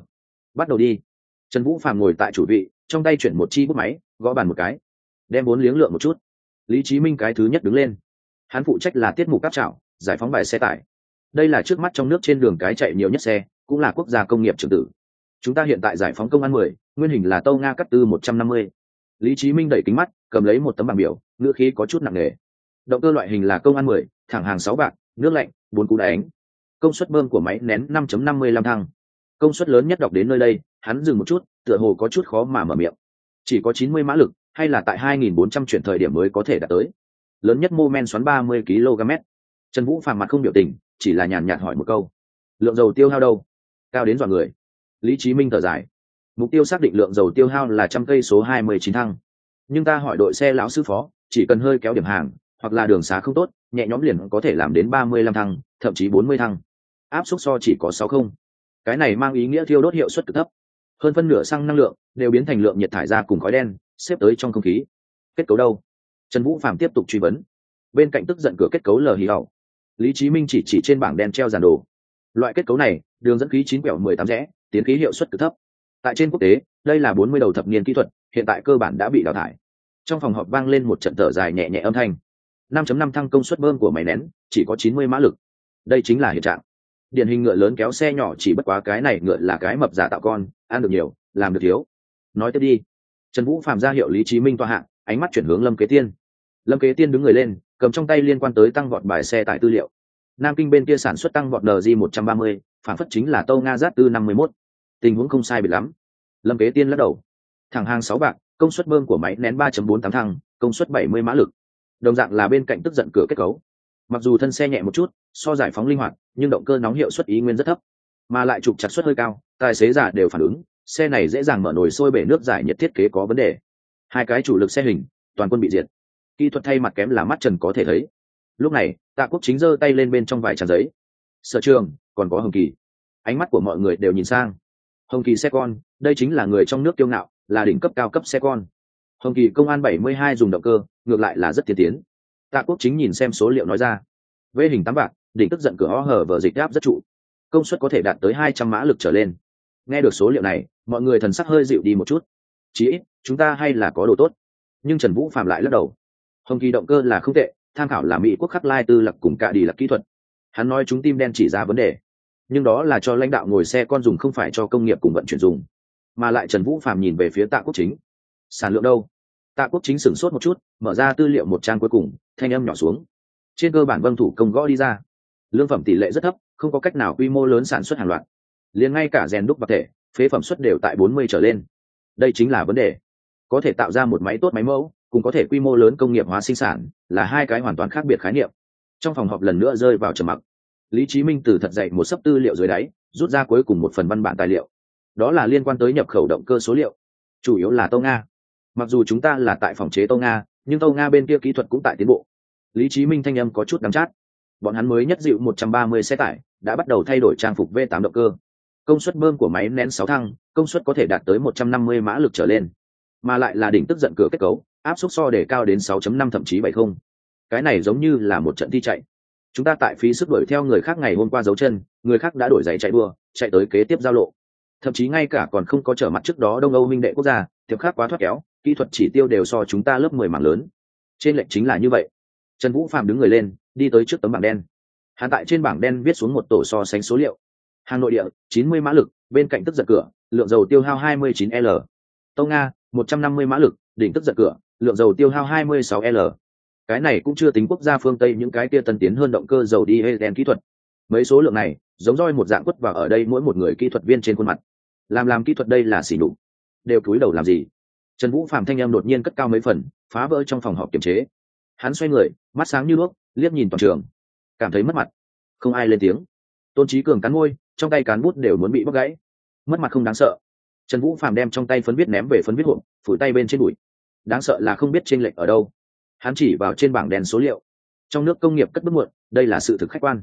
Bắt đầu đi. Trần vũ phàm ngồi tại chủ vị, trong tay chuyển một chi bút máy, gõ bàn một cái. Đem vốn liếng lượng một chút. Lý trí minh cái thứ nhất đứng lên. Hắn phụ trách là tiết mục cáp trảo, giải phóng bài xe tải. Đây là trước mắt trong nước trên đường cái chạy nhiều nhất xe, cũng là quốc gia công nghiệp trường tử chúng ta hiện tại giải phóng công an mười, nguyên hình là tâu nga cắt tư một trăm năm mươi. Lý trí minh đẩy kính mắt, cầm lấy một tấm bảng biểu, ngữ khí có chút nặng nề. Động cơ loại hình là công an mười, thẳng hàng sáu bạc, nước lạnh, bốn cú đánh. Công suất bơm của máy nén năm năm mươi lăm thăng. Công suất lớn nhất đọc đến nơi đây, hắn dừng một chút, tựa hồ có chút khó mà mở miệng. Chỉ có chín mươi mã lực, hay là tại hai nghìn bốn trăm chuyển thời điểm mới có thể đạt tới. Lớn nhất mô men xoắn ba mươi km trần vũ phàm mặt không biểu tình, chỉ là nhàn nhạt hỏi một câu. Lượng dầu tiêu hao đâu? Cao đến dọa người lý trí minh thở dài. Mục tiêu xác định lượng dầu tiêu hao là trăm cây số hai mươi chín thăng. Nhưng ta hỏi đội xe lão sư phó, chỉ cần hơi kéo điểm hàng, hoặc là đường xá không tốt, nhẹ nhóm liền có thể làm đến ba mươi lăm thăng, thậm chí bốn mươi thăng. Áp suất so chỉ có sáu không. Cái này mang ý nghĩa thiêu đốt hiệu suất cực thấp. Hơn phân nửa xăng năng lượng đều biến thành lượng nhiệt thải ra cùng khói đen, xếp tới trong không khí. Kết cấu đâu? Trần vũ phạm tiếp tục truy vấn. Bên cạnh tức giận cửa kết cấu lờ hì hậu. Lý trí minh chỉ chỉ trên bảng đen treo giàn đồ. Loại kết cấu này, đường dẫn khí chín quẹo mười tám rẽ tiến khí hiệu suất cực thấp. Tại trên quốc tế, đây là bốn mươi đầu thập niên kỹ thuật, hiện tại cơ bản đã bị đào thải. Trong phòng họp vang lên một trận thở dài nhẹ nhẹ âm thanh. 5.5 thăng công suất bơm của máy nén, chỉ có 90 mã lực. Đây chính là hiện trạng. Điển hình ngựa lớn kéo xe nhỏ chỉ bất quá cái này ngựa là cái mập giả tạo con, ăn được nhiều, làm được thiếu. Nói tiếp đi. Trần vũ phạm ra hiệu lý trí minh tọa hạng ánh mắt chuyển hướng lâm kế tiên. Lâm kế tiên đứng người lên, cầm trong tay liên quan tới tăng vọt bài xe tải tư liệu. Nam kinh bên kia sản xuất tăng vọt ng một trăm ba mươi, phản phất chính là tâu nga giáp tư năm mươi mốt tình huống không sai bị lắm. Lâm kế tiên lắc đầu. Thẳng hàng sáu bạc, công suất bơm của máy nén ba bốn tám thăng, công suất bảy mươi mã lực. Đồng dạng là bên cạnh tức giận cửa kết cấu. Mặc dù thân xe nhẹ một chút, so giải phóng linh hoạt, nhưng động cơ nóng hiệu suất ý nguyên rất thấp. Mà lại trục chặt suất hơi cao, tài xế giả đều phản ứng, xe này dễ dàng mở nồi sôi bể nước giải nhiệt thiết kế có vấn đề. Hai cái chủ lực xe hình, toàn quân bị diệt. Kỹ thuật thay mặt kém là mắt trần có thể thấy. Lúc này, tạ quốc chính giơ tay lên bên trong vài tràn giấy. Sở trường, còn có hồng kỳ. Ánh mắt của mọi người đều nhìn sang hồng kỳ xe con, đây chính là người trong nước kiêu ngạo, là đỉnh cấp cao cấp xe con. Hồng kỳ công an 72 dùng động cơ, ngược lại là rất tiên tiến. Tạ quốc chính nhìn xem số liệu nói ra. Vê hình tám bạc, đỉnh tức giận cửa ho hở vở dịch áp rất trụ. Công suất có thể đạt tới 200 mã lực trở lên. Nghe được số liệu này, mọi người thần sắc hơi dịu đi một chút. Chí ít, chúng ta hay là có đồ tốt. Nhưng trần vũ phạm lại lắc đầu. Hồng kỳ động cơ là không tệ, tham khảo là mỹ quốc khắc lai tư lập cùng cả đi lập kỹ thuật. Hắn nói chúng tim đen chỉ ra vấn đề nhưng đó là cho lãnh đạo ngồi xe con dùng không phải cho công nghiệp cùng vận chuyển dùng, mà lại trần vũ phạm nhìn về phía tạ quốc chính. Sản lượng đâu? Tạ quốc chính sửng sốt một chút, mở ra tư liệu một trang cuối cùng, thanh âm nhỏ xuống. Trên cơ bản vâng thủ công gõ đi ra. Lương phẩm tỷ lệ rất thấp, không có cách nào quy mô lớn sản xuất hàng loạt. Liền ngay cả rèn đúc vật thể, phế phẩm xuất đều tại bốn mươi trở lên. Đây chính là vấn đề. Có thể tạo ra một máy tốt máy mẫu cùng có thể quy mô lớn công nghiệp hóa sinh sản, là hai cái hoàn toàn khác biệt khái niệm. Trong phòng họp lần nữa rơi vào trầm mặc lý chí minh từ thật dậy một sấp tư liệu dưới đáy, rút ra cuối cùng một phần văn bản tài liệu. Đó là liên quan tới nhập khẩu động cơ số liệu. Chủ yếu là tâu nga. Mặc dù chúng ta là tại phòng chế tâu nga, nhưng tâu nga bên kia kỹ thuật cũng tại tiến bộ. Lý chí minh thanh âm có chút đắm chát. Bọn hắn mới nhất dịu 130 xe tải, đã bắt đầu thay đổi trang phục v 8 động cơ. Công suất bơm của máy nén sáu thăng, công suất có thể đạt tới 150 mã lực trở lên. Mà lại là đỉnh tức giận cửa kết cấu, áp suất so để cao đến 6.5 thậm chí 70. cái này giống như là một trận thi chạy chúng ta tại phí sức đuổi theo người khác ngày hôm qua dấu chân, người khác đã đổi giày chạy đua, chạy tới kế tiếp giao lộ. Thậm chí ngay cả còn không có trở mặt trước đó đông âu minh đệ quốc gia thiệp khác quá thoát kéo, kỹ thuật chỉ tiêu đều so chúng ta lớp mười mảng lớn. Trên lệnh chính là như vậy. Trần vũ phạm đứng người lên, đi tới trước tấm bảng đen. Hắn tại trên bảng đen viết xuống một tổ so sánh số liệu. Hà nội địa 90 mã lực, bên cạnh tức giật cửa, lượng dầu tiêu hao 29 l. Tông nga 150 mã lực, đỉnh tức giật cửa, lượng dầu tiêu hao 26 l cái này cũng chưa tính quốc gia phương tây những cái kia tân tiến hơn động cơ dầu đi diesel kỹ thuật. Mấy số lượng này, giống roi một dạng quất vào ở đây mỗi một người kỹ thuật viên trên khuôn mặt. Làm làm kỹ thuật đây là xỉ đục đều cúi đầu làm gì? Trần vũ phạm thanh em đột nhiên cất cao mấy phần, phá vỡ trong phòng họp kiềm chế. Hắn xoay người, mắt sáng như đuốc liếc nhìn toàn trường. Cảm thấy mất mặt. Không ai lên tiếng. Tôn trí cường cắn môi, trong tay cán bút đều muốn bị bóc gãy. Mất mặt không đáng sợ. Trần vũ phạm đem trong tay phấn viết ném về phấn viết hộp, phủi tay bên trên bụi đáng sợ là không biết t r ê n lệch ở đâu hắn chỉ vào trên bảng đèn số liệu. Trong nước công nghiệp cất bước muộn, đây là sự thực khách quan.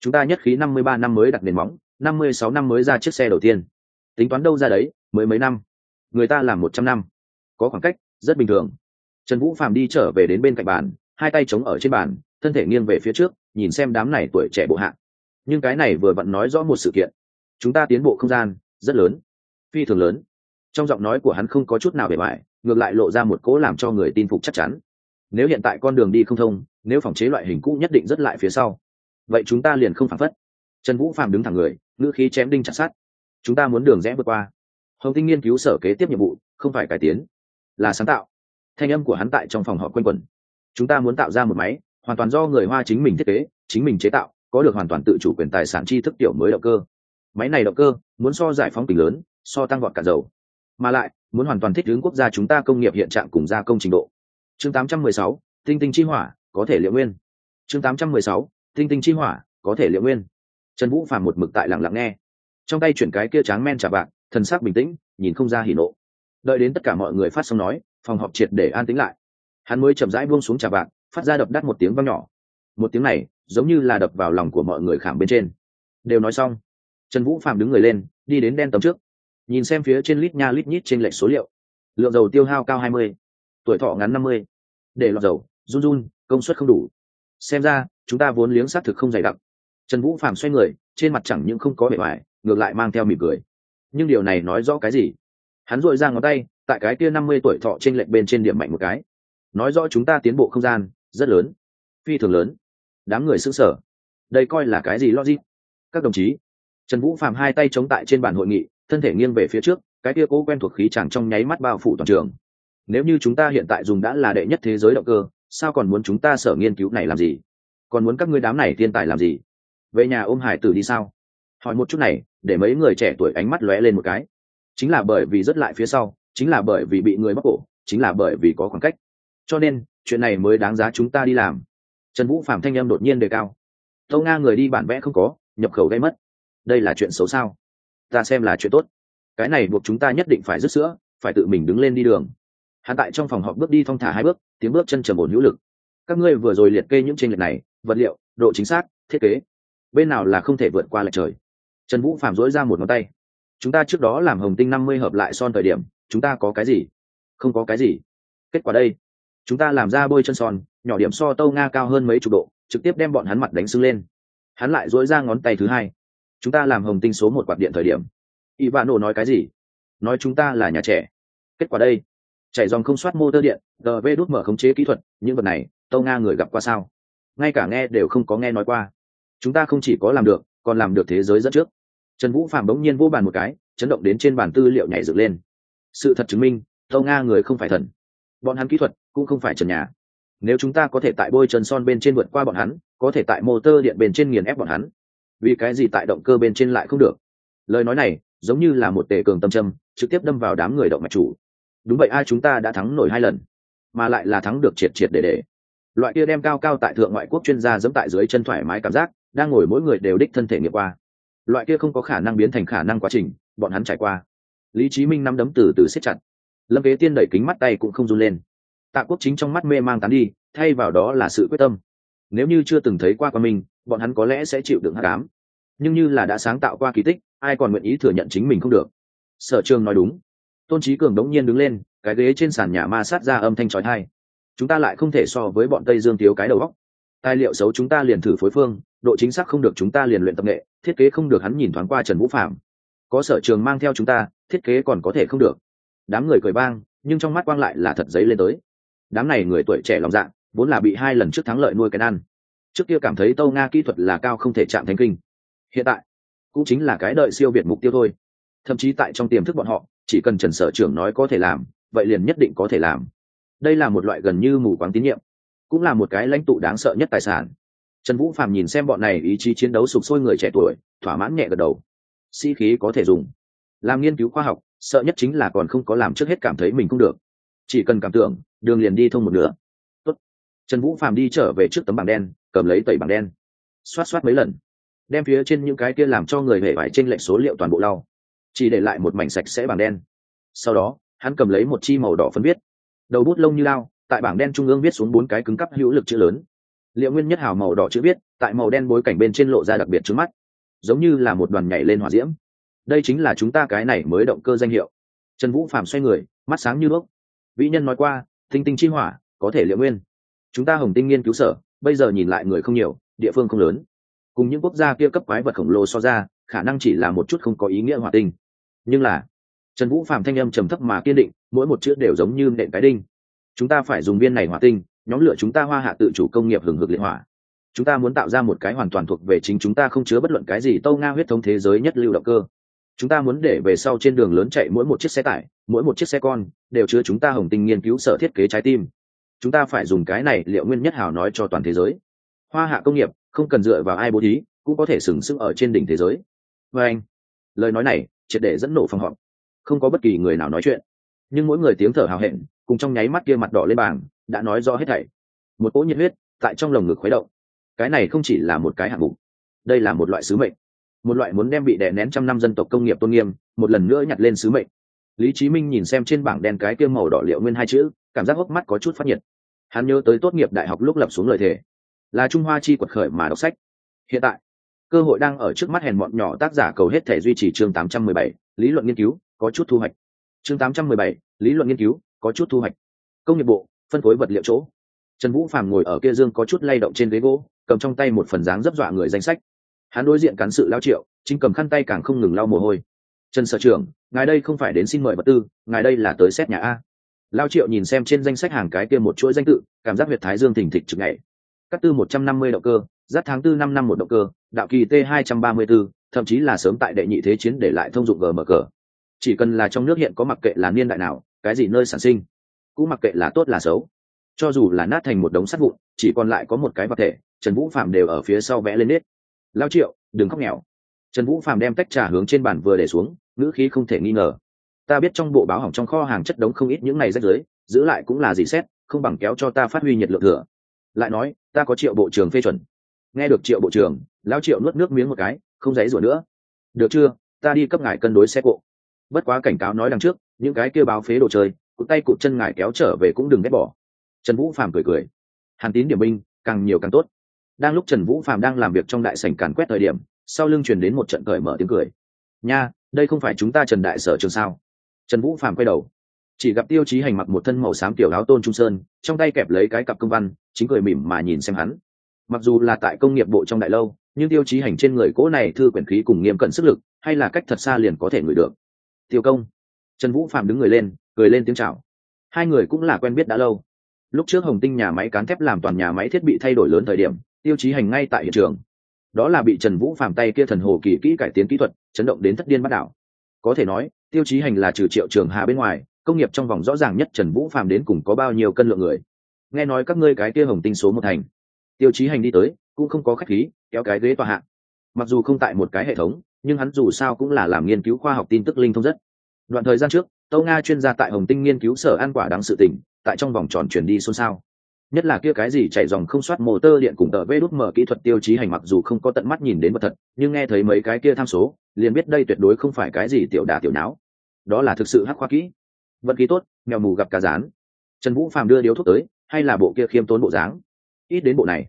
Chúng ta nhất khí năm mươi ba năm mới đặt nền móng, năm mươi sáu năm mới ra chiếc xe đầu tiên. Tính toán đâu ra đấy, mới mấy năm? Người ta làm một trăm năm. Có khoảng cách, rất bình thường. Trần vũ phạm đi trở về đến bên cạnh bàn, hai tay chống ở trên bàn, thân thể nghiêng về phía trước, nhìn xem đám này tuổi trẻ bộ hạ. nhưng cái này vừa vặn nói rõ một sự kiện. Chúng ta tiến bộ không gian, rất lớn. Phi thường lớn. Trong giọng nói của hắn không có chút nào bề mại ngược lại lộ ra một cố làm cho người tin phục chắc chắn nếu hiện tại con đường đi không thông, nếu phòng chế loại hình cũ nhất định rất lại phía sau. Vậy chúng ta liền không phản phất. Trần vũ phạm đứng thẳng người, ngữ khí chém đinh chặt sát chúng ta muốn đường rẽ vượt qua. Hồng tinh nghiên cứu sở kế tiếp nhiệm vụ, không phải cải tiến, là sáng tạo. Thanh âm của hắn tại trong phòng họp quanh quẩn. Chúng ta muốn tạo ra một máy, hoàn toàn do người hoa chính mình thiết kế, chính mình chế tạo, có được hoàn toàn tự chủ quyền tài sản tri thức tiểu mới động cơ. Máy này động cơ, muốn so giải phóng tỉnh lớn, so tăng gọn cả dầu. Mà lại, muốn hoàn toàn thích ứng quốc gia chúng ta công nghiệp hiện trạng cùng gia công trình độ chương 816, tinh tinh chi hỏa có thể liệu nguyên. Chương 816, tinh tinh chi hỏa có thể liệu nguyên. Trần vũ phàm một mực tại lặng lặng nghe. Trong tay chuyển cái kia tráng men trà bạc thần sắc bình tĩnh nhìn không ra hỉ nộ. Đợi đến tất cả mọi người phát xong nói phòng họp triệt để an tĩnh lại. Hắn mới chậm rãi buông xuống trà bạc phát ra đập đắt một tiếng vang nhỏ. Một tiếng này giống như là đập vào lòng của mọi người khảm bên trên. Đều nói xong trần vũ phạm đứng người lên đi đến đen tấm trước. Nhìn xem phía trên lít nha lít nhít trên lệch số liệu. Lượng dầu tiêu hao cao hai mươi tuổi thọ ngắn năm mươi. Để lọt dầu, run run, công suất không đủ. Xem ra, chúng ta vốn liếng xác thực không dày đặc. Trần vũ Phàm xoay người, trên mặt chẳng những không có vẻ ngoài, ngược lại mang theo mỉm cười. Nhưng điều này nói rõ cái gì? Hắn dội ra ngón tay, tại cái kia năm mươi tuổi thọ trên lệch bên trên điểm mạnh một cái. Nói rõ chúng ta tiến bộ không gian, rất lớn. Phi thường lớn. Đám người xứng sở đây coi là cái gì logic? Các đồng chí. Trần vũ phạm hai tay chống tại trên bàn hội nghị, thân thể nghiêng về phía trước, cái kia cố quen thuộc khí chẳng trong nháy mắt bao phủ toàn trường nếu như chúng ta hiện tại dùng đã là đệ nhất thế giới động cơ, sao còn muốn chúng ta sở nghiên cứu này làm gì? Còn muốn các ngươi đám này thiên tài làm gì? Về nhà ôm hải tử đi sao? Hỏi một chút này, để mấy người trẻ tuổi ánh mắt lóe lên một cái. Chính là bởi vì rất lại phía sau, chính là bởi vì bị người mắc cổ, chính là bởi vì có khoảng cách. Cho nên, chuyện này mới đáng giá chúng ta đi làm. Trần vũ phạm thanh em đột nhiên đề cao. Tâu nga người đi bản vẽ không có, nhập khẩu gây mất. Đây là chuyện xấu sao? Ta xem là chuyện tốt. Cái này buộc chúng ta nhất định phải rứt sữa, phải tự mình đứng lên đi đường hắn tại trong phòng họp bước đi thong thả hai bước, tiếng bước chân trầm ổn hữu lực. Các ngươi vừa rồi liệt kê những tranh lệch này, vật liệu, độ chính xác, thiết kế, bên nào là không thể vượt qua lệch trời? Trần vũ phạm dỗi ra một ngón tay. Chúng ta trước đó làm hồng tinh năm mươi hợp lại son thời điểm, chúng ta có cái gì? Không có cái gì. Kết quả đây. Chúng ta làm ra bôi chân son, nhỏ điểm so tâu nga cao hơn mấy chục độ, trực tiếp đem bọn hắn mặt đánh sưng lên. Hắn lại dỗi ra ngón tay thứ hai. Chúng ta làm hồng tinh số một quạt điện thời điểm. Y vạn nổ nói cái gì? Nói chúng ta là nhà trẻ. Kết quả đây chảy dòng không soát motor điện gv đút mở khống chế kỹ thuật, những vật này tâu nga người gặp qua sao? Ngay cả nghe đều không có nghe nói qua. Chúng ta không chỉ có làm được, còn làm được thế giới dẫn trước. Trần vũ phạm bỗng nhiên vô bàn một cái, chấn động đến trên bàn tư liệu nhảy dựng lên. Sự thật chứng minh tâu nga người không phải thần. Bọn hắn kỹ thuật cũng không phải trần nhà. Nếu chúng ta có thể tại bôi trần son bên trên vượt qua bọn hắn, có thể tại motor điện bên trên nghiền ép bọn hắn. Vì cái gì tại động cơ bên trên lại không được? Lời nói này giống như là một tề cường tâm trâm trực tiếp đâm vào đám người động mạch chủ đúng vậy, ai chúng ta đã thắng nổi hai lần, mà lại là thắng được triệt triệt để để. Loại kia đem cao cao tại thượng ngoại quốc chuyên gia dẫm tại dưới chân thoải mái cảm giác, đang ngồi mỗi người đều đích thân thể nghiệm qua. Loại kia không có khả năng biến thành khả năng quá trình, bọn hắn trải qua. Lý trí minh nắm đấm từ từ siết chặt. Lâm kế tiên đẩy kính mắt tay cũng không run lên. Tạ quốc chính trong mắt mê mang tán đi, thay vào đó là sự quyết tâm. Nếu như chưa từng thấy qua qua mình, bọn hắn có lẽ sẽ chịu đựng hát cám nhưng như là đã sáng tạo qua kỳ tích, ai còn nguyện ý thừa nhận chính mình không được? Sở trường nói đúng tôn trí cường đống nhiên đứng lên, cái ghế trên sàn nhà ma sát ra âm thanh trói thai chúng ta lại không thể so với bọn tây dương thiếu cái đầu góc tài liệu xấu chúng ta liền thử phối phương, độ chính xác không được chúng ta liền luyện tập nghệ, thiết kế không được hắn nhìn thoáng qua trần vũ phạm có sở trường mang theo chúng ta, thiết kế còn có thể không được. Đám người cười bang, nhưng trong mắt quang lại là thật giấy lên tới. Đám này người tuổi trẻ lòng dạ vốn là bị hai lần trước thắng lợi nuôi cái ăn trước kia cảm thấy tâu nga kỹ thuật là cao không thể chạm thành kinh. Hiện tại, cũng chính là cái đợi siêu việt mục tiêu thôi. Thậm chí tại trong tiềm thức bọn họ chỉ cần trần sở trưởng nói có thể làm, vậy liền nhất định có thể làm. Đây là một loại gần như mù quáng tín nhiệm, cũng là một cái lãnh tụ đáng sợ nhất tài sản. Trần vũ phạm nhìn xem bọn này ý chí chiến đấu sụp sôi người trẻ tuổi, thỏa mãn nhẹ gật đầu. Sĩ、si、khí có thể dùng. Làm nghiên cứu khoa học, sợ nhất chính là còn không có làm trước hết cảm thấy mình không được. Chỉ cần cảm tưởng, đường liền đi thông một nửa. Tốt. trần vũ phạm đi trở về trước tấm bảng đen, cầm lấy tẩy bảng đen. Xoát xoát mấy lần. Đem phía trên những cái kia làm cho người hề vải trên lệch số liệu toàn bộ lau chỉ để lại một mảnh sạch sẽ bảng đen. Sau đó, hắn cầm lấy một chi màu đỏ phân viết. Đầu bút lông như lao, tại bảng đen trung ương viết xuống bốn cái cứng cắp hữu lực chữ lớn. Liệu nguyên nhất hào màu đỏ chữ viết, tại màu đen bối cảnh bên trên lộ ra đặc biệt trước mắt. Giống như là một đoàn nhảy lên hỏa diễm. Đây chính là chúng ta cái này mới động cơ danh hiệu. Trần vũ phạm xoay người, mắt sáng như đuốc. Vĩ nhân nói qua, tinh tinh chi hỏa, có thể liệu nguyên. Chúng ta hồng tinh nghiên cứu sở, bây giờ nhìn lại người không nhiều, địa phương không lớn. Cùng những quốc gia kia cấp quái vật khổng lồ so ra, khả năng chỉ là một chút không có ý nghĩa hỏa tinh nhưng là, trần vũ phạm thanh âm trầm thấp mà kiên định, mỗi một chữ đều giống như nện cái đinh. Chúng ta phải dùng viên này hỏa tinh, nhóm lửa chúng ta hoa hạ tự chủ công nghiệp hừng hực liệt hỏa. Chúng ta muốn tạo ra một cái hoàn toàn thuộc về chính chúng ta không chứa bất luận cái gì tâu nga huyết thống thế giới nhất lưu động cơ. Chúng ta muốn để về sau trên đường lớn chạy mỗi một chiếc xe tải, mỗi một chiếc xe con, đều chứa chúng ta hồng tinh nghiên cứu sở thiết kế trái tim. Chúng ta phải dùng cái này liệu nguyên nhất hào nói cho toàn thế giới. Hoa hạ công nghiệp, không cần dựa vào ai bố thí, cũng có thể sừng sững ở trên đỉnh thế giới. Và anh, lời nói này triệt để dẫn nổ phòng họp. Không có bất kỳ người nào nói chuyện. Nhưng mỗi người tiếng thở hào hẹn, cùng trong nháy mắt kia mặt đỏ lên bảng, đã nói rõ hết thảy. Một cỗ nhiệt huyết tại trong lồng ngực khuấy động. Cái này không chỉ là một cái hạng mục, đây là một loại sứ mệnh. Một loại muốn đem bị đè nén trăm năm dân tộc công nghiệp tôn nghiêm, một lần nữa nhặt lên sứ mệnh. Lý chí minh nhìn xem trên bảng đen cái kia màu đỏ liệu nguyên hai chữ, cảm giác hốc mắt có chút phát nhiệt. Hắn nhớ tới tốt nghiệp đại học lúc lập xuống lời thề. Là trung hoa chi quật khởi mà đọc sách. Hiện tại cơ hội đang ở trước mắt hèn mọn nhỏ tác giả cầu hết thể duy trì chương 817, lý luận nghiên cứu có chút thu hoạch. Chương 817, lý luận nghiên cứu có chút thu hoạch. Công nghiệp bộ phân phối vật liệu chỗ. Trần vũ phàm ngồi ở kia dương có chút lay động trên ghế gỗ cầm trong tay một phần dáng dấp dọa người danh sách. Hắn đối diện cán sự lao triệu chính cầm khăn tay càng không ngừng lau mồ hôi. Trần sở trưởng ngài đây không phải đến xin mời vật tư ngài đây là tới xét nhà a. Lao triệu nhìn xem trên danh sách hàng cái kia một chuỗi danh tự cảm giác việt thái dương thỉnh thịch chực ngày cắt tư một trăm năm mươi động cơ giáp tháng tư năm năm một động cơ đạo kỳ t hai trăm ba mươi b thậm chí là sớm tại đệ nhị thế chiến để lại thông dụng gm cờ. Chỉ cần là trong nước hiện có mặc kệ là niên đại nào, cái gì nơi sản sinh, cũng mặc kệ là tốt là xấu. Cho dù là nát thành một đống sắt vụn, chỉ còn lại có một cái vật thể, trần vũ phạm đều ở phía sau vẽ lên nết. Lao triệu, đừng khóc nghèo. Trần vũ phạm đem tách trà hướng trên bàn vừa để xuống, ngữ khí không thể nghi ngờ. Ta biết trong bộ báo hỏng trong kho hàng chất đống không ít những này rách rưới, giữ lại cũng là gì xét, không bằng kéo cho ta phát huy nhiệt lượng thừa. Lại nói, ta có triệu bộ trưởng phê chuẩn. Nghe được triệu bộ trưởng lao triệu nuốt nước miếng một cái, không dãy rủa nữa. Được chưa, ta đi cấp ngài cân đối xe cộ. Bất quá cảnh cáo nói đằng trước, những cái kêu báo phế đồ chơi, cụt tay cụt chân ngài kéo trở về cũng đừng ghét bỏ. Trần vũ phàm cười cười. Hàn tín điểm binh, càng nhiều càng tốt. Đang lúc trần vũ phàm đang làm việc trong đại sảnh càn quét thời điểm, sau lưng truyền đến một trận cởi mở tiếng cười. Nha, đây không phải chúng ta trần đại sở trường sao? Trần vũ phàm quay đầu. Chỉ gặp tiêu chí hành mặc một thân màu xám tiểu áo tôn trung sơn, trong tay kẹp lấy cái cặp công văn, chính cười mỉm mà nhìn xem hắn mặc dù là tại công nghiệp bộ trong đại lâu, nhưng tiêu chí hành trên người cỗ này thư quyển khí cùng nghiêm cận sức lực, hay là cách thật xa liền có thể ngửi được. Tiêu công. Trần vũ phạm đứng người lên, cười lên tiếng chào. Hai người cũng là quen biết đã lâu. Lúc trước hồng tinh nhà máy cán thép làm toàn nhà máy thiết bị thay đổi lớn thời điểm, tiêu chí hành ngay tại hiện trường. Đó là bị trần vũ Phạm tay kia thần hồ kỳ kỹ cải tiến kỹ thuật, chấn động đến thất điên bắt đảo. Có thể nói, tiêu chí hành là trừ triệu trường hà bên ngoài, công nghiệp trong vòng rõ ràng nhất trần vũ Phạm đến cùng có bao nhiêu cân lượng người. Nghe nói các ngươi cái kia hồng tinh số một thành tiêu chí hành đi tới, cũng không có khách khí, kéo cái ghế tòa hạng mặc dù không tại một cái hệ thống, nhưng hắn dù sao cũng là làm nghiên cứu khoa học tin tức linh thông rất. Đoạn thời gian trước, tâu nga chuyên gia tại hồng tinh nghiên cứu sở ăn quả đáng sự tỉnh tại trong vòng tròn chuyển đi xôn xao. Nhất là kia cái gì chạy dòng không soát mô tơ điện cùng tờ vê đút mở kỹ thuật tiêu chí hành mặc dù không có tận mắt nhìn đến vật thật, nhưng nghe thấy mấy cái kia tham số, liền biết đây tuyệt đối không phải cái gì tiểu đà tiểu não đó là thực sự hắc khoa kỹ. Vật ký tốt, mèo mù gặp cá rán. Trần vũ phàm đưa điếu thuốc tới, hay là bộ kia khiêm tốn bộ dáng ít đến bộ này.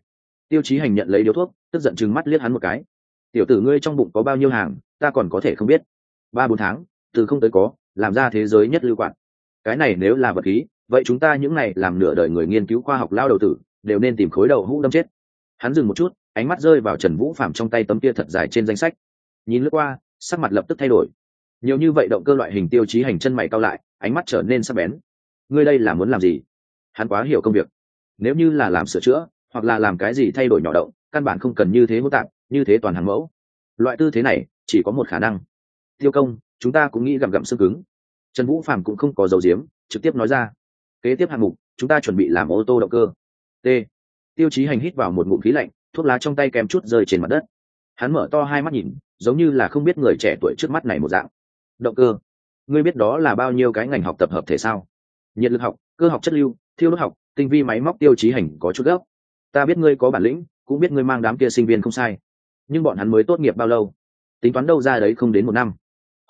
Tiêu chí hành nhận lấy điếu thuốc, tức giận chừng mắt liếc hắn một cái. Tiểu tử ngươi trong bụng có bao nhiêu hàng, ta còn có thể không biết. Ba bốn tháng, từ không tới có, làm ra thế giới nhất lưu quản cái này nếu là vật khí, vậy chúng ta những này làm nửa đời người nghiên cứu khoa học lao đầu tử, đều nên tìm khối đầu hũ đâm chết. Hắn dừng một chút, ánh mắt rơi vào trần vũ phạm trong tay tấm kia thật dài trên danh sách. Nhìn lướt qua, sắc mặt lập tức thay đổi. Nhiều như vậy động cơ loại hình tiêu chí hành chân mày cao lại, ánh mắt trở nên sắc bén. Ngươi đây là muốn làm gì? Hắn quá hiểu công việc nếu như là làm sửa chữa, hoặc là làm cái gì thay đổi nhỏ động, căn bản không cần như thế hỗn tạp, như thế toàn hàng mẫu. Loại tư thế này, chỉ có một khả năng. Tiêu công, chúng ta cũng nghĩ gặm gặm xương cứng. Trần vũ phạm cũng không có dấu diếm, trực tiếp nói ra. Kế tiếp hạng mục, chúng ta chuẩn bị làm ô tô động cơ. T. Tiêu chí hành hít vào một ngụm khí lạnh, thuốc lá trong tay kèm chút rơi trên mặt đất. Hắn mở to hai mắt nhìn, giống như là không biết người trẻ tuổi trước mắt này một dạng. Động cơ. Ngươi biết đó là bao nhiêu cái ngành học tập hợp thể sao? Nhiệt lực học, cơ học chất lưu, thiêu đốt học tinh vi máy móc tiêu chí hành có chút gốc ta biết ngươi có bản lĩnh, cũng biết ngươi mang đám kia sinh viên không sai. Nhưng bọn hắn mới tốt nghiệp bao lâu? Tính toán đâu ra đấy không đến một năm.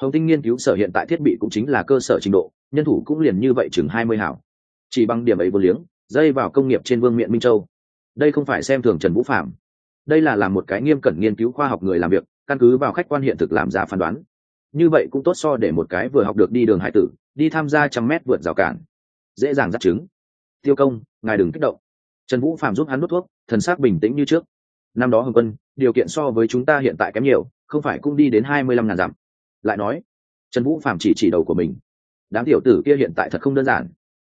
Hồng tinh nghiên cứu sở hiện tại thiết bị cũng chính là cơ sở trình độ, nhân thủ cũng liền như vậy chừng hai mươi hảo. Chỉ bằng điểm ấy vô liếng, dây vào công nghiệp trên vương miện minh châu. Đây không phải xem thường trần vũ phạm. Đây là làm một cái nghiêm cẩn nghiên cứu khoa học người làm việc, căn cứ vào khách quan hiện thực làm ra phán đoán. Như vậy cũng tốt so để một cái vừa học được đi đường hải tử, đi tham gia trăm mét vượt rào cản. Dễ dàng dắt chứng tiêu công, ngài đừng kích động. Trần vũ phạm giúp hắn đốt thuốc, thần sắc bình tĩnh như trước. Năm đó hồng quân, điều kiện so với chúng ta hiện tại kém nhiều, không phải cũng đi đến hai mươi lăm ngàn dặm. Lại nói, trần vũ phạm chỉ chỉ đầu của mình. Đám tiểu tử kia hiện tại thật không đơn giản.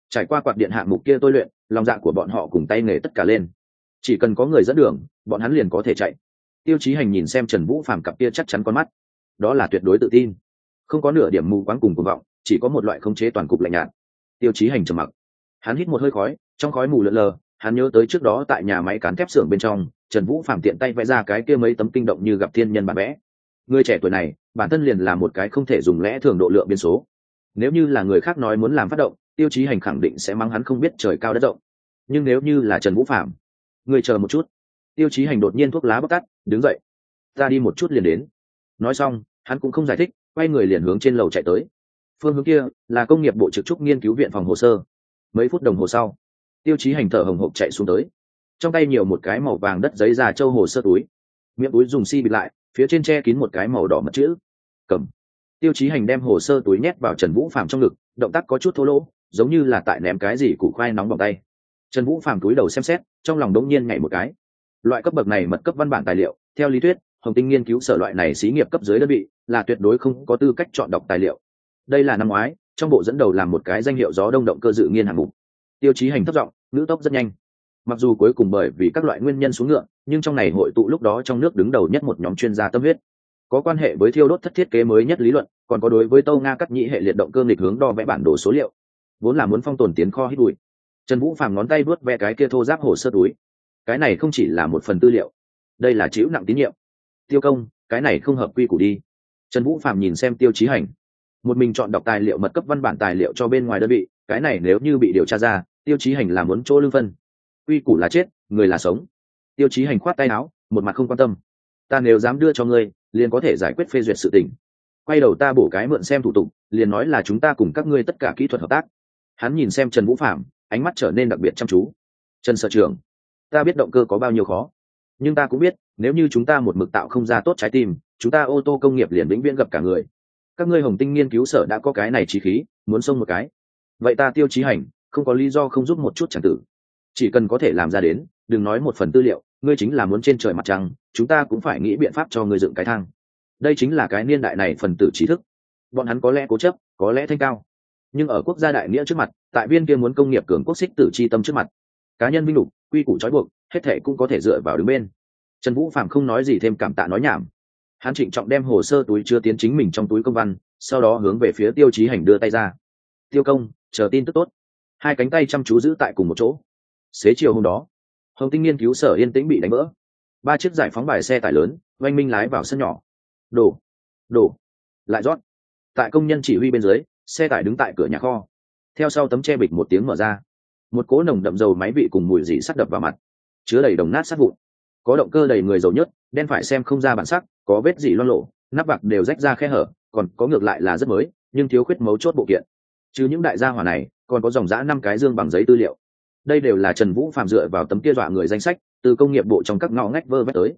Trải qua quạt điện hạng mục kia tôi luyện, lòng dạ của bọn họ cùng tay nghề tất cả lên. Chỉ cần có người dẫn đường, bọn hắn liền có thể chạy. Tiêu chí hành nhìn xem trần vũ phàm cặp kia chắc chắn con mắt. Đó là tuyệt đối tự tin. Không có nửa điểm mù quáng cùng cuồng vọng, chỉ có một loại khống chế toàn cục lạnh nhạt. Tiêu chí hành trầm mặc hắn hít một hơi khói, trong khói mù lợn lờ, hắn nhớ tới trước đó tại nhà máy cán thép xưởng bên trong, trần vũ Phạm tiện tay vẽ ra cái kia mấy tấm kinh động như gặp thiên nhân bản vẽ. Người trẻ tuổi này, bản thân liền là một cái không thể dùng lẽ thường độ lượng biên số. Nếu như là người khác nói muốn làm phát động, tiêu chí hành khẳng định sẽ mang hắn không biết trời cao đất rộng. Nhưng nếu như là trần vũ phạm người chờ một chút. Tiêu chí hành đột nhiên thuốc lá bóc tắt, đứng dậy. Ta đi một chút liền đến. Nói xong, hắn cũng không giải thích, quay người liền hướng trên lầu chạy tới. Phương hướng kia là công nghiệp bộ trực trúc nghiên cứu viện phòng hồ sơ mấy phút đồng hồ sau, tiêu chí hành thở hồng hộc chạy xuống tới. Trong tay nhiều một cái màu vàng đất giấy già châu hồ sơ túi. Miệng túi dùng xi bịt lại, phía trên che kín một cái màu đỏ mật chữ. Cầm. Tiêu chí hành đem hồ sơ túi nhét vào trần vũ phạm trong ngực, động tác có chút thô lỗ, giống như là tại ném cái gì củ khoai nóng vòng tay. Trần vũ phàm túi đầu xem xét, trong lòng đống nhiên nhảy một cái. Loại cấp bậc này mật cấp văn bản tài liệu, theo lý thuyết, hồng tinh nghiên cứu sở loại này xí nghiệp cấp dưới đơn vị, là tuyệt đối không có tư cách chọn đọc tài liệu. Đây là năm ngoái trong bộ dẫn đầu làm một cái danh hiệu gió đông động cơ dự nghiên hạng mục. Tiêu chí hành thấp giọng, ngữ tốc rất nhanh. Mặc dù cuối cùng bởi vì các loại nguyên nhân xuống ngựa, nhưng trong này hội tụ lúc đó trong nước đứng đầu nhất một nhóm chuyên gia tâm huyết. Có quan hệ với thiêu đốt thất thiết kế mới nhất lý luận, còn có đối với tâu nga cắt nhị hệ liệt động cơ nghịch hướng đo vẽ bản đồ số liệu. Vốn là muốn phong tồn tiến kho hít bụi. Trần vũ phàm ngón tay vớt ve cái kia thô giáp hồ sơ túi. Cái này không chỉ là một phần tư liệu, đây là chịu nặng tín nhiệm. Tiêu công, cái này không hợp quy củ đi. Trần vũ phàm nhìn xem tiêu chí hành một mình chọn đọc tài liệu mật cấp văn bản tài liệu cho bên ngoài đơn vị, cái này nếu như bị điều tra ra, tiêu chí hành là muốn chỗ lưu phân. Quy củ là chết, người là sống. Tiêu chí hành khoát tay áo, một mặt không quan tâm. Ta nếu dám đưa cho ngươi, liền có thể giải quyết phê duyệt sự tình. Quay đầu ta bổ cái mượn xem thủ tục, liền nói là chúng ta cùng các ngươi tất cả kỹ thuật hợp tác. Hắn nhìn xem trần vũ phạm ánh mắt trở nên đặc biệt chăm chú. Trần sở trường, ta biết động cơ có bao nhiêu khó, nhưng ta cũng biết, nếu như chúng ta một mực tạo không ra tốt trái tim, chúng ta ô tô công nghiệp liền vĩnh viễn gặp cả người các ngươi hồng tinh nghiên cứu sở đã có cái này trí khí, muốn xông một cái. Vậy ta tiêu chí hành, không có lý do không giúp một chút chẳng tử. Chỉ cần có thể làm ra đến, đừng nói một phần tư liệu, ngươi chính là muốn trên trời mặt trăng, chúng ta cũng phải nghĩ biện pháp cho ngươi dựng cái thang. Đây chính là cái niên đại này phần tử trí thức. Bọn hắn có lẽ cố chấp, có lẽ thanh cao. Nhưng ở quốc gia đại nghĩa trước mặt, tại viên kia muốn công nghiệp cường quốc xích tử c h i tâm trước mặt, cá nhân minh lục, quy củ trói buộc, hết thệ cũng có thể dựa vào đứng bên. Trần vũ phạm không nói gì thêm cảm tạ nói nhảm hắn trịnh trọng đem hồ sơ túi chứa tiến chính mình trong túi công văn, sau đó hướng về phía tiêu chí hành đưa tay ra. Tiêu công, chờ tin tức tốt. Hai cánh tay chăm chú giữ tại cùng một chỗ. Xế chiều hôm đó, hồng tinh nghiên cứu sở yên tĩnh bị đánh vỡ. Ba chiếc giải phóng bài xe tải lớn, oanh minh lái vào sân nhỏ. Đổ đổ lại rót. Tại công nhân chỉ huy bên dưới, xe tải đứng tại cửa nhà kho. Theo sau tấm che bịch một tiếng mở ra. Một cỗ nồng đậm dầu máy vị cùng mùi dị sắt đập vào mặt, chứa đầy đồng nát sát vụn. Có động cơ đầy người dầu nhất, đen phải xem không ra bản sắc có vết dỉ loang lộ nắp bạc đều rách ra khe hở, còn có ngược lại là rất mới, nhưng thiếu khuyết mấu chốt bộ kiện. Chứ những đại gia hỏa này, còn có dòng giã năm cái dương bằng giấy tư liệu. Đây đều là trần vũ phạm dựa vào tấm kia dọa người danh sách, từ công nghiệp bộ trong các ngõ ngách vơ vét tới.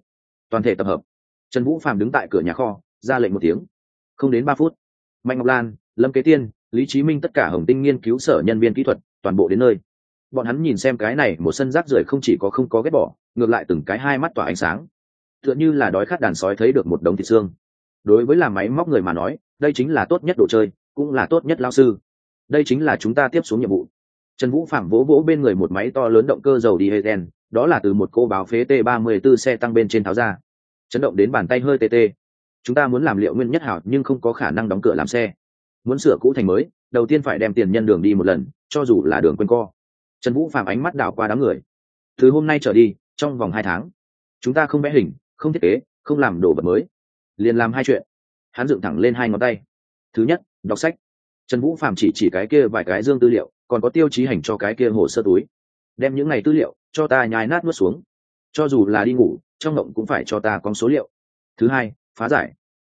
Toàn thể tập hợp. Trần vũ phạm đứng tại cửa nhà kho, ra lệnh một tiếng. Không đến ba phút, mạnh ngọc lan, lâm kế tiên, lý trí minh tất cả hồng tinh nghiên cứu sở nhân viên kỹ thuật, toàn bộ đến nơi. Bọn hắn nhìn xem cái này, một sân rác rưởi không chỉ có không có ghét bỏ, ngược lại từng cái hai mắt tỏa ánh sáng tựa như là đói khát đàn sói thấy được một đống thịt xương. Đối với làm máy móc người mà nói, đây chính là tốt nhất đồ chơi, cũng là tốt nhất lao sư. Đây chính là chúng ta tiếp xuống nhiệm vụ. Trần vũ phạm vỗ vỗ bên người một máy to lớn động cơ dầu đi hơi đen đó là từ một cô báo phế t 34 xe tăng bên trên tháo ra. Chấn động đến bàn tay hơi tê tê. Chúng ta muốn làm liệu nguyên nhất hảo, nhưng không có khả năng đóng cửa làm xe. Muốn sửa cũ thành mới, đầu tiên phải đem tiền nhân đường đi một lần, cho dù là đường quên co. Trần vũ phạm ánh mắt đảo qua đám người. Từ hôm nay trở đi, trong vòng hai tháng, chúng ta không vẽ hình không thiết kế, không làm đồ vật mới. Liền làm hai chuyện. Hắn dựng thẳng lên hai ngón tay. Thứ nhất, đọc sách. Trần vũ phạm chỉ chỉ cái kia vài cái dương tư liệu, còn có tiêu chí hành cho cái kia hồ sơ túi. Đem những ngày tư liệu cho ta nhai nát nuốt xuống. Cho dù là đi ngủ, trong ngộng cũng phải cho ta có số liệu. Thứ hai, phá giải.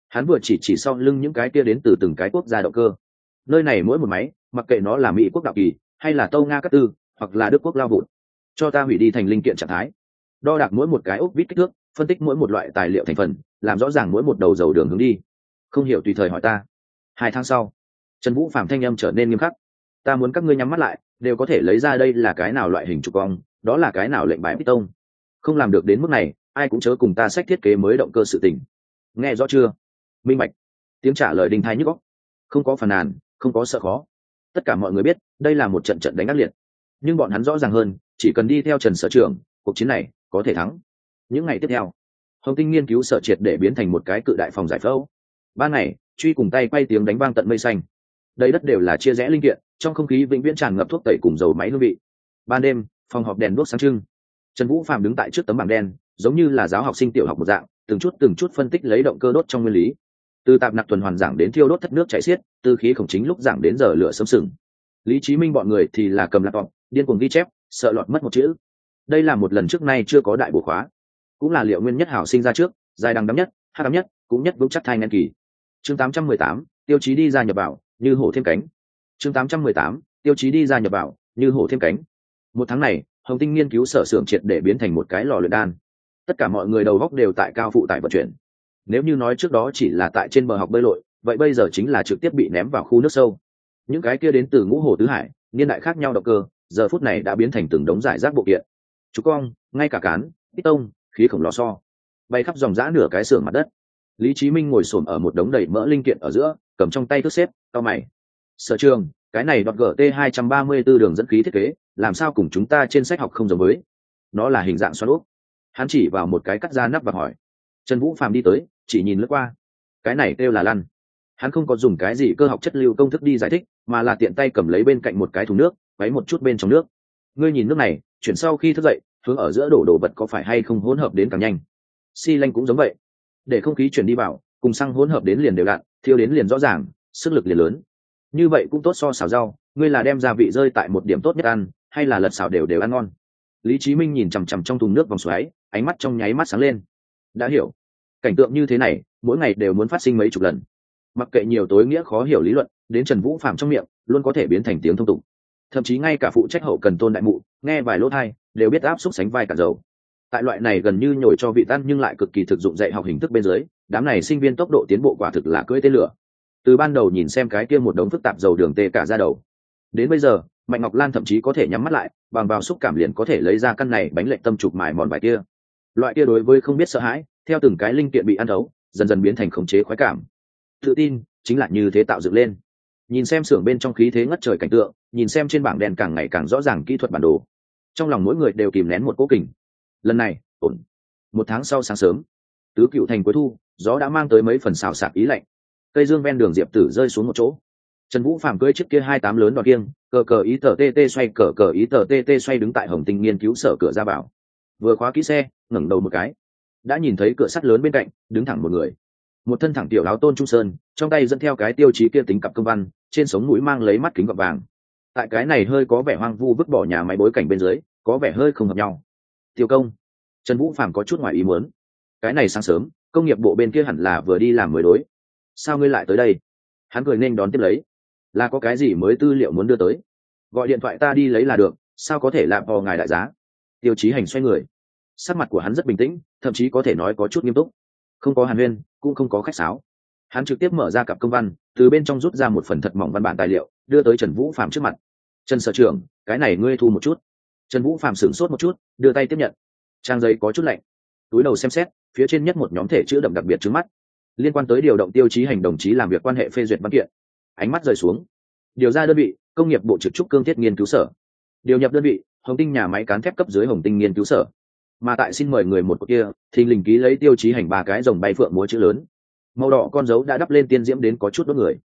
Hắn vừa chỉ chỉ sau lưng những cái kia đến từ từng cái quốc gia động cơ. Nơi này mỗi một máy, mặc kệ nó là mỹ quốc đạo kỳ, hay là tâu nga các tư, hoặc là đức quốc lao vụn cho ta hủy đi thành linh kiện trạng thái đo đạc mỗi một cái ốc vít kích thước, phân tích mỗi một loại tài liệu thành phần, làm rõ ràng mỗi một đầu dầu đường hướng đi. Không hiểu tùy thời hỏi ta. Hai tháng sau, trần vũ phạm thanh âm trở nên nghiêm khắc. Ta muốn các ngươi nhắm mắt lại, đều có thể lấy ra đây là cái nào loại hình trục cong, đó là cái nào lệnh bãi tông. Không làm được đến mức này, ai cũng chớ cùng ta sách thiết kế mới động cơ sự tình. Nghe rõ chưa? Minh bạch. Tiếng trả lời đinh thai nhức góc không có phàn nàn, không có sợ khó. Tất cả mọi người biết, đây là một trận trận đánh ác liệt. Nhưng bọn hắn rõ ràng hơn, chỉ cần đi theo trần sở trường, cuộc chiến này có thể thắng. Những ngày tiếp theo, hồng tinh nghiên cứu sở triệt để biến thành một cái cự đại phòng giải phẫu. Ban ngày, truy cùng tay quay tiếng đánh vang tận mây xanh. Đây đất đều là chia rẽ linh kiện, trong không khí vĩnh viễn tràn ngập thuốc tẩy cùng dầu máy hương vị. Ban đêm, phòng họp đèn đuốc sáng trưng. Trần vũ phạm đứng tại trước tấm bảng đen, giống như là giáo học sinh tiểu học một dạng, từng chút từng chút phân tích lấy động cơ đốt trong nguyên lý. Từ tạp nặc tuần hoàn giảng đến thiêu đốt thất nước chảy xiết, từ khí khổng chính lúc giảng đến giờ lửa sấm sừng. Lý trí minh bọn người thì là cầm laptop, điên cuồng ghi chép, sợ lọt mất một chữ đây là một lần trước nay chưa có đại bổ khóa. Cũng là liệu nguyên nhất hảo sinh ra trước dài đằng đắm nhất hát đắm nhất cũng nhất vững chắc thai ngăn kỳ. Chương 818, tiêu chí đi ra nhập vào như hổ thêm cánh. Chương 818, tiêu chí đi ra nhập vào như hổ thêm cánh. Một tháng này hồng tinh nghiên cứu sở xưởng triệt để biến thành một cái lò luyện đan. Tất cả mọi người đầu góc đều tại cao phụ tải vận chuyển. Nếu như nói trước đó chỉ là tại trên bờ học bơi lội vậy bây giờ chính là trực tiếp bị ném vào khu nước sâu. Những cái kia đến từ ngũ hồ tứ hải niên đại khác nhau động cơ giờ phút này đã biến thành từng đống giải rác bộ kiện chú cong ngay cả cán, ít tông, khí khổng lò so. Bay khắp dòng giã nửa cái xưởng mặt đất. Lý trí minh ngồi xổm ở một đống đầy mỡ linh kiện ở giữa, cầm trong tay thước xếp cao mày. Sở trường, cái này đọt gt hai trăm ba mươi 234 đường dẫn khí thiết kế, làm sao cùng chúng ta trên sách học không giống với? Nó là hình dạng xoắn úp. Hắn chỉ vào một cái cắt ra nắp và hỏi. Trần vũ phàm đi tới, chỉ nhìn lướt qua. Cái này kêu là lăn. Hắn không có dùng cái gì cơ học chất lưu công thức đi giải thích, mà là tiện tay cầm lấy bên cạnh một cái thùng nước váy một chút bên trong nước. Ngươi nhìn nước này chuyển sau khi thức dậy, hướng ở giữa đổ đồ vật có phải hay không hỗn hợp đến càng nhanh. Xi lanh cũng giống vậy. Để không khí chuyển đi vào, cùng xăng hỗn hợp đến liền đều đặn, thiêu đến liền rõ ràng, sức lực liền lớn. Như vậy cũng tốt so xào rau, ngươi là đem gia vị rơi tại một điểm tốt nhất ăn, hay là lật xào đều đều ăn ngon. Lý trí minh nhìn chằm chằm trong thùng nước vòng xoáy, ánh mắt trong nháy mắt sáng lên. Đã hiểu. Cảnh tượng như thế này, mỗi ngày đều muốn phát sinh mấy chục lần. Mặc kệ nhiều tối nghĩa khó hiểu lý luận, đến trần vũ phạm trong miệng, luôn có thể biến thành tiếng thông tục thậm chí ngay cả phụ trách hậu cần tôn đại mụ, nghe vài lỗ thai, đều biết áp xúc sánh vai cả dầu. Tại loại này gần như nhồi cho vị tan nhưng lại cực kỳ thực dụng dạy học hình thức bên dưới, đám này sinh viên tốc độ tiến bộ quả thực là cưỡi tên lửa. Từ ban đầu nhìn xem cái kia một đống phức tạp dầu đường tê cả ra đầu. Đến bây giờ, mạnh ngọc lan thậm chí có thể nhắm mắt lại, bằng vào xúc cảm liền có thể lấy ra căn này bánh lệnh tâm chụp mài mòn bài kia. Loại kia đối với không biết sợ hãi, theo từng cái linh kiện bị ăn thấu, dần dần biến thành khống chế khoái cảm. Tự tin chính là như thế tạo dựng lên nhìn xem xưởng bên trong khí thế ngất trời cảnh tượng, nhìn xem trên bảng đèn càng ngày càng rõ ràng kỹ thuật bản đồ. Trong lòng mỗi người đều kìm nén một cố kình. Lần này, ổn. Một tháng sau sáng sớm, tứ cựu thành cuối thu, gió đã mang tới mấy phần xào sạc ý lạnh. Cây dương ven đường diệp tử rơi xuống một chỗ. Trần vũ phạm cưới chiếc kia hai tám lớn đoạt kiêng, cờ cờ ý tờ tt xoay, cờ cờ ý tờ tt xoay đứng tại hồng tinh nghiên cứu sở cửa ra vào. Vừa khóa kỹ xe, ngẩng đầu một cái. Đã nhìn thấy cửa sắt lớn bên cạnh, đứng thẳng một người. Một thân thẳng tiểu áo tôn trung sơn, trong tay dẫn theo cái tiêu chí kia tính cặp công văn trên sống mũi mang lấy mắt kính gọt vàng. Tại cái này hơi có vẻ hoang vu vứt bỏ nhà máy bối cảnh bên dưới, có vẻ hơi không hợp nhau. Tiêu công, trần vũ phàm có chút ngoài ý muốn. Cái này sáng sớm, công nghiệp bộ bên kia hẳn là vừa đi làm mới đối. Sao ngươi lại tới đây? Hắn cười nên đón tiếp lấy. Là có cái gì mới tư liệu muốn đưa tới? Gọi điện thoại ta đi lấy là được, sao có thể làm vò ngài đại giá? Tiêu chí hành xoay người. Sắc mặt của hắn rất bình tĩnh, thậm chí có thể nói có chút nghiêm túc. Không có hàn huyên, cũng không có khách sáo hắn trực tiếp mở ra cặp công văn, từ bên trong rút ra một phần thật mỏng văn bản tài liệu, đưa tới trần vũ phạm trước mặt. Trần sở trưởng, cái này ngươi thu một chút. Trần vũ phạm sửng sốt một chút, đưa tay tiếp nhận. Trang giấy có chút lạnh. Túi đầu xem xét, phía trên nhất một nhóm thể chữ đậm đặc biệt trước mắt. Liên quan tới điều động tiêu chí hành đồng chí làm việc quan hệ phê duyệt văn kiện. Ánh mắt rời xuống. Điều ra đơn vị, công nghiệp bộ trực trúc cương thiết nghiên cứu sở. Điều nhập đơn vị, hồng tinh nhà máy cán thép cấp dưới hồng tinh nghiên cứu sở. Mà tại xin mời người một cột kia thì lình ký lấy tiêu chí hành ba cái dòng bay phượng múa chữ lớn màu đỏ con dấu đã đắp lên tiên diễm đến có chút đốt người.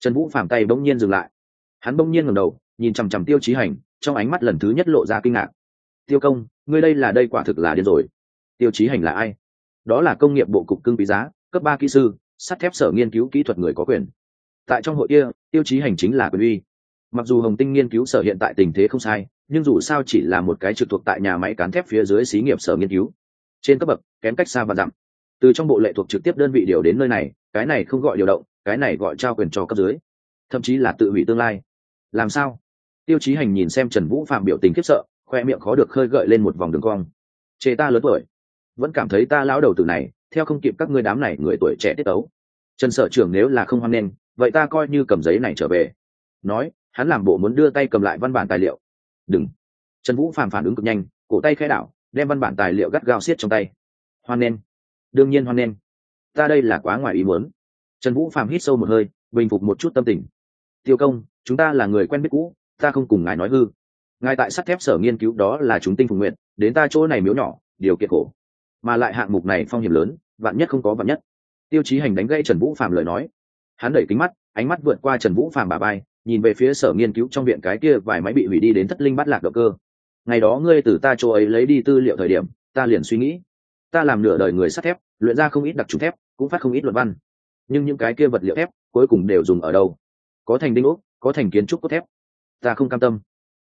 Trần vũ phàm tay bỗng nhiên dừng lại. Hắn bỗng nhiên ngầm đầu, nhìn chằm chằm tiêu chí hành, trong ánh mắt lần thứ nhất lộ ra kinh ngạc. Tiêu công, ngươi đây là đây quả thực là điên rồi. Tiêu chí hành là ai? Đó là công nghiệp bộ cục cưng quý giá, cấp ba kỹ sư, sắt thép sở nghiên cứu kỹ thuật người có quyền. Tại trong hội kia, tiêu chí hành chính là quyền uy. Mặc dù hồng tinh nghiên cứu sở hiện tại tình thế không sai, nhưng dù sao chỉ là một cái trực thuộc tại nhà máy cán thép phía dưới xí nghiệp sở nghiên cứu. Trên cấp bậc, kém cách xa và dặm từ trong bộ lệ thuộc trực tiếp đơn vị điều đến nơi này, cái này không gọi điều động, cái này gọi trao quyền cho cấp dưới. Thậm chí là tự hủy tương lai. Làm sao? Tiêu chí hành nhìn xem trần vũ phạm biểu tình khiếp sợ, khoe miệng khó được khơi gợi lên một vòng đường cong. Chê ta lớn tuổi. Vẫn cảm thấy ta lão đầu từ này, theo không kịp các ngươi đám này người tuổi trẻ tiết tấu. Trần sở trưởng nếu là không hoan nghênh, vậy ta coi như cầm giấy này trở về. Nói, hắn làm bộ muốn đưa tay cầm lại văn bản tài liệu. Đừng. Trần vũ phàm phản ứng cực nhanh, cổ tay khai đảo, đem văn bản tài liệu gắt gao xiết trong tay. Hoan nghênh đương nhiên hoan nghênh. Ta đây là quá ngoài ý muốn. Trần vũ phàm hít sâu một hơi, bình phục một chút tâm tình. Tiêu công, chúng ta là người quen biết cũ, ta không cùng ngài nói hư. Ngài tại sắt thép sở nghiên cứu đó là chúng tinh phục nguyện đến ta chỗ này miếu nhỏ, điều kiện khổ mà lại hạng mục này phong hiểm lớn, vạn nhất không có vạn nhất. Tiêu chí hành đánh gây trần vũ phạm lời nói. Hắn đẩy kính mắt, ánh mắt vượt qua trần vũ phạm bà bay nhìn về phía sở nghiên cứu trong viện cái kia vài máy bị hủy đi đến thất linh bắt lạc động cơ. Ngày đó ngươi từ ta chỗ ấy lấy đi tư liệu thời điểm, ta liền suy nghĩ ta làm nửa đời người sắt thép, luyện ra không ít đặc trùng thép, cũng phát không ít luận văn. Nhưng những cái kia vật liệu thép, cuối cùng đều dùng ở đâu? Có thành đinh ốc, có thành kiến trúc cốt thép. Ta không cam tâm.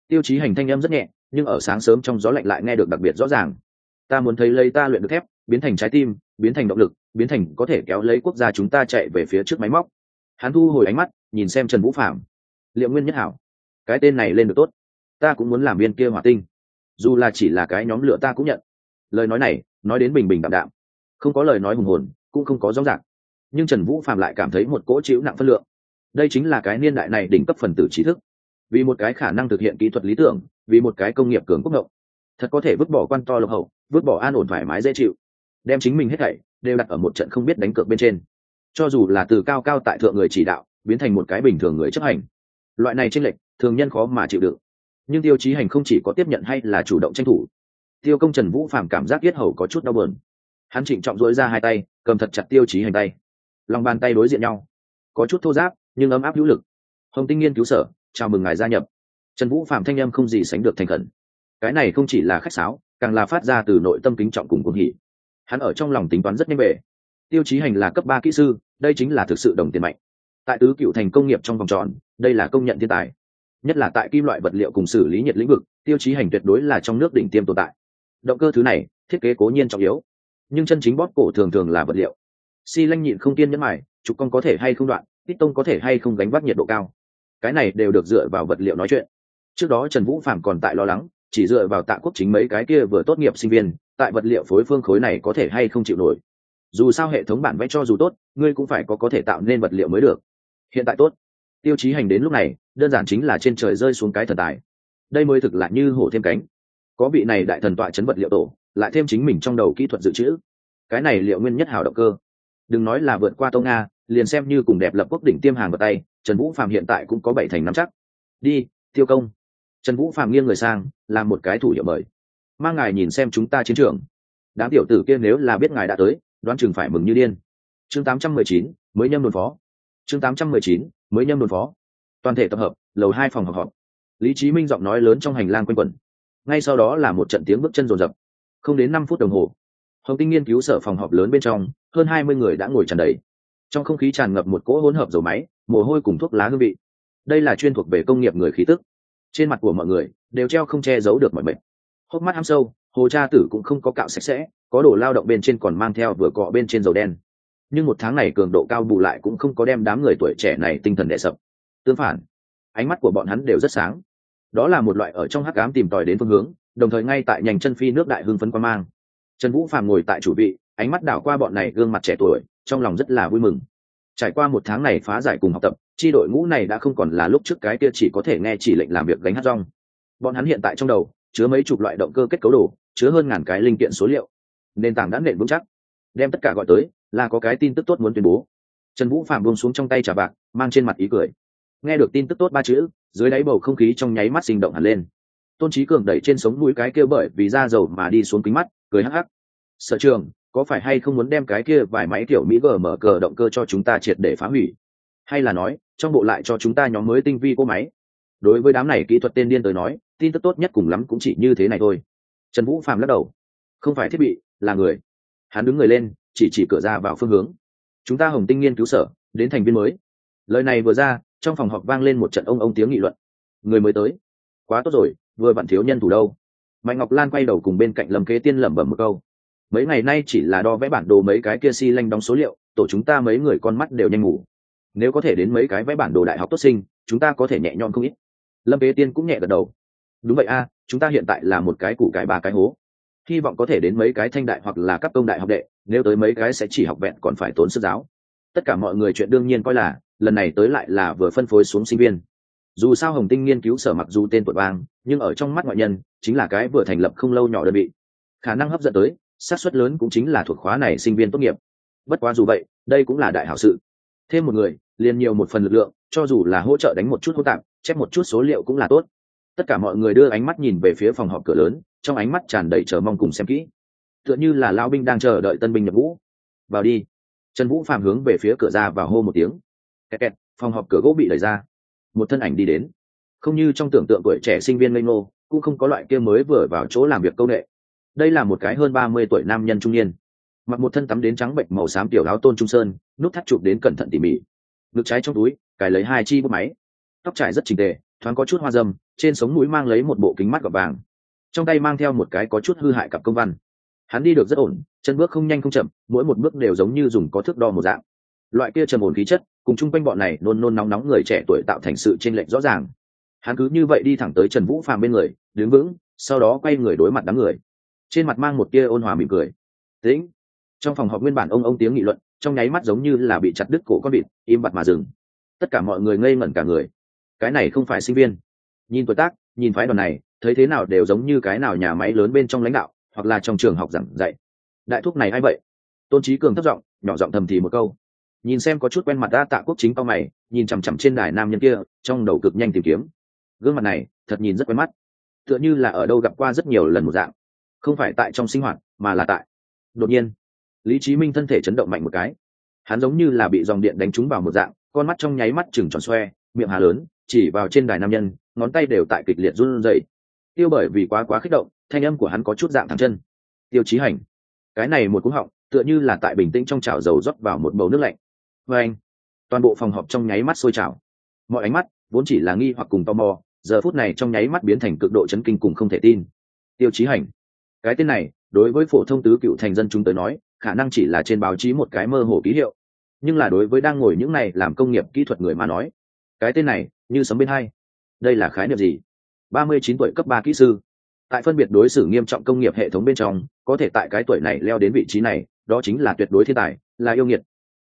Tiêu chí hành thanh em rất nhẹ, nhưng ở sáng sớm trong gió lạnh lại nghe được đặc biệt rõ ràng. Ta muốn thấy lấy ta luyện được thép, biến thành trái tim, biến thành động lực, biến thành có thể kéo lấy quốc gia chúng ta chạy về phía trước máy móc. Hắn thu hồi ánh mắt, nhìn xem trần vũ phạm liệu nguyên nhất hảo. Cái tên này lên được tốt. Ta cũng muốn làm viên kia hỏa tinh. Dù là chỉ là cái nhóm lửa ta cũng nhận. Lời nói này nói đến bình bình đạm đạm. Không có lời nói hùng hồn, cũng không có rõ ràng. Nhưng trần vũ phạm lại cảm thấy một cỗ chịu nặng phân lượng. Đây chính là cái niên đại này đỉnh cấp phần tử trí thức. Vì một cái khả năng thực hiện kỹ thuật lý tưởng, vì một cái công nghiệp cường quốc ngộng. Thật có thể vứt bỏ quan to lộc hậu, vứt bỏ an ổn thoải mái dễ chịu. Đem chính mình hết thảy đều đặt ở một trận không biết đánh cược bên trên. Cho dù là từ cao cao tại thượng người chỉ đạo, biến thành một cái bình thường người chấp hành. Loại này tranh lệch, thường nhân khó mà chịu đựng. Nhưng tiêu chí hành không chỉ có tiếp nhận hay là chủ động tranh thủ tiêu công trần vũ phạm cảm giác yết hầu có chút đau bờn hắn trịnh trọng dối ra hai tay, cầm thật chặt tiêu chí hành tay. Lòng bàn tay đối diện nhau. Có chút thô giáp, nhưng ấm áp hữu lực. Hồng tinh nghiên cứu sở, chào mừng ngài gia nhập. Trần vũ phạm thanh âm không gì sánh được thành khẩn. Cái này không chỉ là khách sáo, càng là phát ra từ nội tâm kính trọng cùng cuồng hỉ. Hắn ở trong lòng tính toán rất nhanh về tiêu chí hành là cấp ba kỹ sư, đây chính là thực sự đồng tiền mạnh. Tại tứ cựu thành công nghiệp trong vòng tròn, đây là công nhận thiên tài. Nhất là tại kim loại vật liệu cùng xử lý nhiệt lĩnh vực, tiêu chí hành tuyệt đối là trong nước đỉnh tiêm tồn tại động cơ thứ này, thiết kế cố nhiên trọng yếu. Nhưng chân chính bóp cổ thường thường là vật liệu. Xi lanh nhịn không tiên nhẫn mài trục cong có thể hay không đoạn, ít tông có thể hay không gánh vác nhiệt độ cao. Cái này đều được dựa vào vật liệu nói chuyện. Trước đó trần vũ phạm còn tại lo lắng, chỉ dựa vào tạ quốc chính mấy cái kia vừa tốt nghiệp sinh viên, tại vật liệu phối phương khối này có thể hay không chịu nổi. Dù sao hệ thống bản vẽ cho dù tốt, ngươi cũng phải có có thể tạo nên vật liệu mới được. Hiện tại tốt. Tiêu chí hành đến lúc này, đơn giản chính là trên trời rơi xuống cái thần tài. Đây mới thực là như hổ thêm cánh có vị này đại thần tọa chấn vật liệu tổ lại thêm chính mình trong đầu kỹ thuật dự trữ. Cái này liệu nguyên nhất hào động cơ. Đừng nói là vượt qua tông nga liền xem như cùng đẹp lập quốc đỉnh tiêm hàng vào tay trần vũ phạm hiện tại cũng có bảy thành nắm chắc. Đi tiêu công. Trần vũ phạm nghiêng người sang làm một cái thủ hiệu mời. Mang ngài nhìn xem chúng ta chiến trường. Đám tiểu tử kia nếu là biết ngài đã tới đoán chừng phải mừng như điên. Chương 819, mới nhâm đồn phó. Chương 819, mới nhâm đồn phó. Toàn thể tập hợp lầu hai phòng họp họp. Lý trí minh giọng nói lớn trong hành lang quanh quẩn ngay sau đó là một trận tiếng bước chân rồn rập không đến năm phút đồng hồ, hồng tinh nghiên cứu sở phòng họp lớn bên trong, hơn hai mươi người đã ngồi tràn đầy. Trong không khí tràn ngập một cỗ hỗn hợp dầu máy, mồ hôi cùng thuốc lá hương vị. Đây là chuyên thuộc về công nghiệp người khí tức. Trên mặt của mọi người đều treo không che giấu được mọi mệt. Hốc mắt hăm sâu, hồ cha tử cũng không có cạo sạch sẽ, có đồ lao động bên trên còn mang theo vừa cọ bên trên dầu đen. Nhưng một tháng này cường độ cao bù lại cũng không có đem đám người tuổi trẻ này tinh thần đệ sập. Tương phản, ánh mắt của bọn hắn đều rất sáng đó là một loại ở trong hắc ám tìm tòi đến phương hướng, đồng thời ngay tại nhành chân phi nước đại hưng phấn quan mang. Trần vũ phàm ngồi tại chủ vị, ánh mắt đảo qua bọn này gương mặt trẻ tuổi, trong lòng rất là vui mừng. Trải qua một tháng này phá giải cùng học tập, chi đội ngũ này đã không còn là lúc trước cái kia chỉ có thể nghe chỉ lệnh làm việc gánh hát rong. Bọn hắn hiện tại trong đầu, chứa mấy chục loại động cơ kết cấu đồ, chứa hơn ngàn cái linh kiện số liệu. Nền tảng đã nện vững chắc. Đem tất cả gọi tới, là có cái tin tức tốt muốn tuyên bố. Trần vũ phạm buông xuống trong tay trả bạc, mang trên mặt ý cười. Nghe được tin tức tốt ba chữ dưới đáy bầu không khí trong nháy mắt sinh động hẳn lên. Tôn trí cường đẩy trên sống mũi cái kia bởi vì da dầu mà đi xuống kính mắt, cười hắc hắc. Sở trường, có phải hay không muốn đem cái kia vài máy kiểu mỹ gờ mở cờ động cơ cho chúng ta triệt để phá hủy? Hay là nói, trong bộ lại cho chúng ta nhóm mới tinh vi cỗ máy? Đối với đám này kỹ thuật tên điên tới nói, tin tức tốt nhất cùng lắm cũng chỉ như thế này thôi. Trần vũ phàm lắc đầu. Không phải thiết bị, là người. Hắn đứng người lên, chỉ chỉ cửa ra vào phương hướng. Chúng ta hồng tinh nghiên cứu sở, đến thành viên mới. Lời này vừa ra trong phòng họp vang lên một trận ông ông tiếng nghị luận. Người mới tới. Quá tốt rồi, vừa bạn thiếu nhân thủ đâu. Mạnh ngọc lan quay đầu cùng bên cạnh lâm kế tiên lẩm bẩm một câu. Mấy ngày nay chỉ là đo vẽ bản đồ mấy cái kia si lanh đóng số liệu, tổ chúng ta mấy người con mắt đều nhanh ngủ. Nếu có thể đến mấy cái vẽ bản đồ đại học tốt sinh, chúng ta có thể nhẹ nhõm không ít. Lâm kế tiên cũng nhẹ gật đầu. Đúng vậy a, chúng ta hiện tại là một cái củ cải ba cái hố. Hy vọng có thể đến mấy cái thanh đại hoặc là các công đại học đệ, nếu tới mấy cái sẽ chỉ học vẹn còn phải tốn sức giáo. Tất cả mọi người chuyện đương nhiên coi là lần này tới lại là vừa phân phối xuống sinh viên. Dù sao hồng tinh nghiên cứu sở mặc dù tên tuổi vang, nhưng ở trong mắt ngoại nhân, chính là cái vừa thành lập không lâu nhỏ đơn vị. Khả năng hấp dẫn tới, xác suất lớn cũng chính là thuộc khóa này sinh viên tốt nghiệp. Bất quá dù vậy, đây cũng là đại hảo sự. Thêm một người, liền nhiều một phần lực lượng, cho dù là hỗ trợ đánh một chút hô tạm chép một chút số liệu cũng là tốt. Tất cả mọi người đưa ánh mắt nhìn về phía phòng họp cửa lớn, trong ánh mắt tràn đầy chờ mong cùng xem kỹ. Tựa như là lao binh đang chờ đợi tân binh nhập ngũ. Vào đi. Trần vũ phạm hướng về phía cửa ra và hô một tiếng kẹt kẹt, phòng họp cửa gỗ bị đẩy ra. Một thân ảnh đi đến. Không như trong tưởng tượng tuổi trẻ sinh viên ngây ngô, cũng không có loại kia mới vừa vào chỗ làm việc công nghệ đây là một cái hơn ba mươi tuổi nam nhân trung niên. Mặc một thân tắm đến trắng bệnh màu xám tiểu áo tôn trung sơn, nút thắt chụp đến cẩn thận tỉ mỉ. Ngực trái trong túi, cài lấy hai chi bút máy. Tóc trải rất trình tề, thoáng có chút hoa dâm, trên sống mũi mang lấy một bộ kính mắt gọt vàng. Trong tay mang theo một cái có chút hư hại cặp công văn. Hắn đi được rất ổn, chân bước không nhanh không chậm, mỗi một bước đều giống như dùng có thước đo một dạng loại kia trầm ổn khí chất, cùng chung quanh bọn này nôn nôn nóng nóng người trẻ tuổi tạo thành sự chênh lệch rõ ràng. Hắn cứ như vậy đi thẳng tới trần vũ phàm bên người, đứng vững, sau đó quay người đối mặt đám người. Trên mặt mang một tia ôn hòa mỉm cười. Tĩnh. Trong phòng họp nguyên bản ông ông tiếng nghị luận, trong nháy mắt giống như là bị chặt đứt cổ con vịt, im bặt mà dừng. Tất cả mọi người ngây ngẩn cả người. Cái này không phải sinh viên. Nhìn tuổi tác, nhìn phái đoàn này, thấy thế nào đều giống như cái nào nhà máy lớn bên trong lãnh đạo, hoặc là trong trường học giảng dạy. Đại thúc này a i vậy? Tôn trí cường thất giọng, nhỏ giọng thầm thì một câu nhìn xem có chút quen mặt đa tạ quốc chính cao mày, nhìn chằm chằm trên đài nam nhân kia, trong đầu cực nhanh tìm kiếm. Gương mặt này, thật nhìn rất quen mắt. Tựa như là ở đâu gặp qua rất nhiều lần một dạng. Không phải tại trong sinh hoạt, mà là tại. Đột nhiên, lý trí minh thân thể chấn động mạnh một cái. Hắn giống như là bị dòng điện đánh trúng vào một dạng, con mắt trong nháy mắt chừng tròn xoe, miệng hà lớn, chỉ vào trên đài nam nhân, ngón tay đều tại kịch liệt run rẩy. Tiêu bởi vì quá quá kích động, thanh âm của hắn có chút dạng thẳng chân. Tiêu chí hành, cái này một cú họng, tựa như là tại bình tĩnh trong chảo dầu rót vào một bầu nước lạnh vê anh, toàn bộ phòng họp trong nháy mắt sôi trào. Mọi ánh mắt vốn chỉ là nghi hoặc cùng tò mò, giờ phút này trong nháy mắt biến thành cực độ chấn kinh cùng không thể tin. Tiêu chí hành, cái tên này, đối với phổ thông tứ cựu thành dân chúng tới nói, khả năng chỉ là trên báo chí một cái mơ hồ ký hiệu. Nhưng là đối với đang ngồi những này làm công nghiệp kỹ thuật người mà nói, cái tên này, như sấm bên hai. Đây là khái niệm gì? Ba mươi chín tuổi cấp ba kỹ sư. Tại phân biệt đối xử nghiêm trọng công nghiệp hệ thống bên trong, có thể tại cái tuổi này leo đến vị trí này, đó chính là tuyệt đối thiên tài, là yêu nghiệt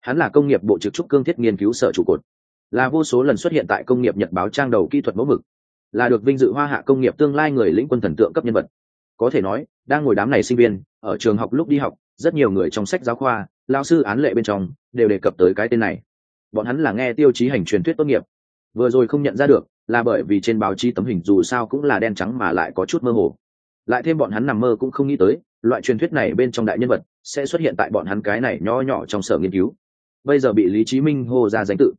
hắn là công nghiệp bộ trực trúc cương thiết nghiên cứu sở trụ cột. Là vô số lần xuất hiện tại công nghiệp nhật báo trang đầu kỹ thuật mẫu mực. Là được vinh dự hoa hạ công nghiệp tương lai người lĩnh quân thần tượng cấp nhân vật. Có thể nói, đang ngồi đám này sinh viên, ở trường học lúc đi học, rất nhiều người trong sách giáo khoa lao sư án lệ bên trong, đều đề cập tới cái tên này. Bọn hắn là nghe tiêu chí hành truyền thuyết tốt nghiệp. Vừa rồi không nhận ra được, là bởi vì trên báo chí tấm hình dù sao cũng là đen trắng mà lại có chút mơ hồ. Lại thêm bọn hắn nằm mơ cũng không nghĩ tới, loại truyền thuyết này bên trong đại nhân vật sẽ xuất hiện tại bọn hắn cái này nho nhỏ trong sở nghiên cứu bây giờ bị lý chí minh hô ra danh tự.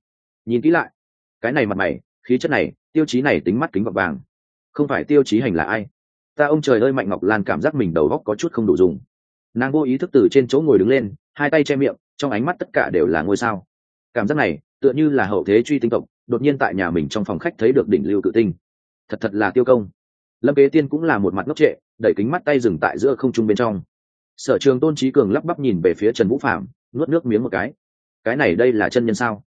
Nhìn kỹ lại. Cái này mặt mày, khí chất này, tiêu chí này tính mắt kính gọt vàng. Không phải tiêu chí hành là ai? Ta ông trời ơi mạnh ngọc lan cảm giác mình đầu góc có chút không đủ dùng. Nàng vô ý thức từ trên chỗ ngồi đứng lên, hai tay che miệng, trong ánh mắt tất cả đều là ngôi sao. Cảm giác này, tựa như là hậu thế truy tinh tộc, đột nhiên tại nhà mình trong phòng khách thấy được đỉnh lưu cự tinh. Thật thật là tiêu công. Lâm kế tiên cũng là một mặt ngốc trệ, đẩy kính mắt tay dừng tại giữa không trung bên trong. Sở trường tôn trí cường lắp bắp nhìn về phía trần vũ phạm nuốt nước miếng một cái cái này đây là chân nhân sao?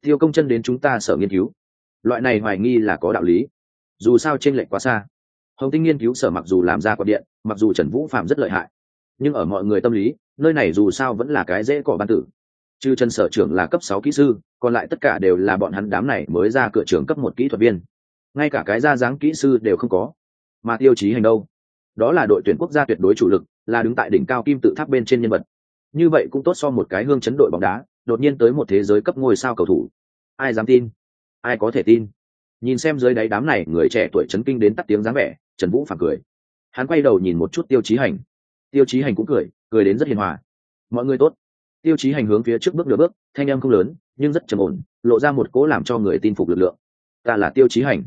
Tiêu công chân đến chúng ta sở nghiên cứu. Loại này hoài nghi là có đạo lý. Dù sao t r ê n lệch quá xa. Hồng tinh nghiên cứu sở mặc dù làm ra quạt điện, mặc dù trần vũ phạm rất lợi hại, nhưng ở mọi người tâm lý, nơi này dù sao vẫn là cái dễ cỏ ban tử. Trừ trần sở trưởng là cấp sáu kỹ sư, còn lại tất cả đều là bọn hắn đám này mới ra cửa trường cấp một kỹ thuật viên. Ngay cả cái ra dáng kỹ sư đều không có. Mà tiêu chí hành đâu? Đó là đội tuyển quốc gia tuyệt đối chủ lực, là đứng tại đỉnh cao kim tự tháp bên trên nhân vật. Như vậy cũng tốt so một cái hương chấn đội bóng đá đột nhiên tới một thế giới cấp ngôi sao cầu thủ. Ai dám tin? Ai có thể tin? Nhìn xem dưới đáy đám này người trẻ tuổi chấn kinh đến tắt tiếng dáng vẻ, trần vũ phản cười. Hắn quay đầu nhìn một chút tiêu chí hành. Tiêu chí hành cũng cười cười đến rất hiền hòa. Mọi người tốt. Tiêu chí hành hướng phía trước bước nửa bước, thanh em không lớn, nhưng rất trầm ổn, lộ ra một cố làm cho người tin phục lực lượng. Ta là tiêu chí hành.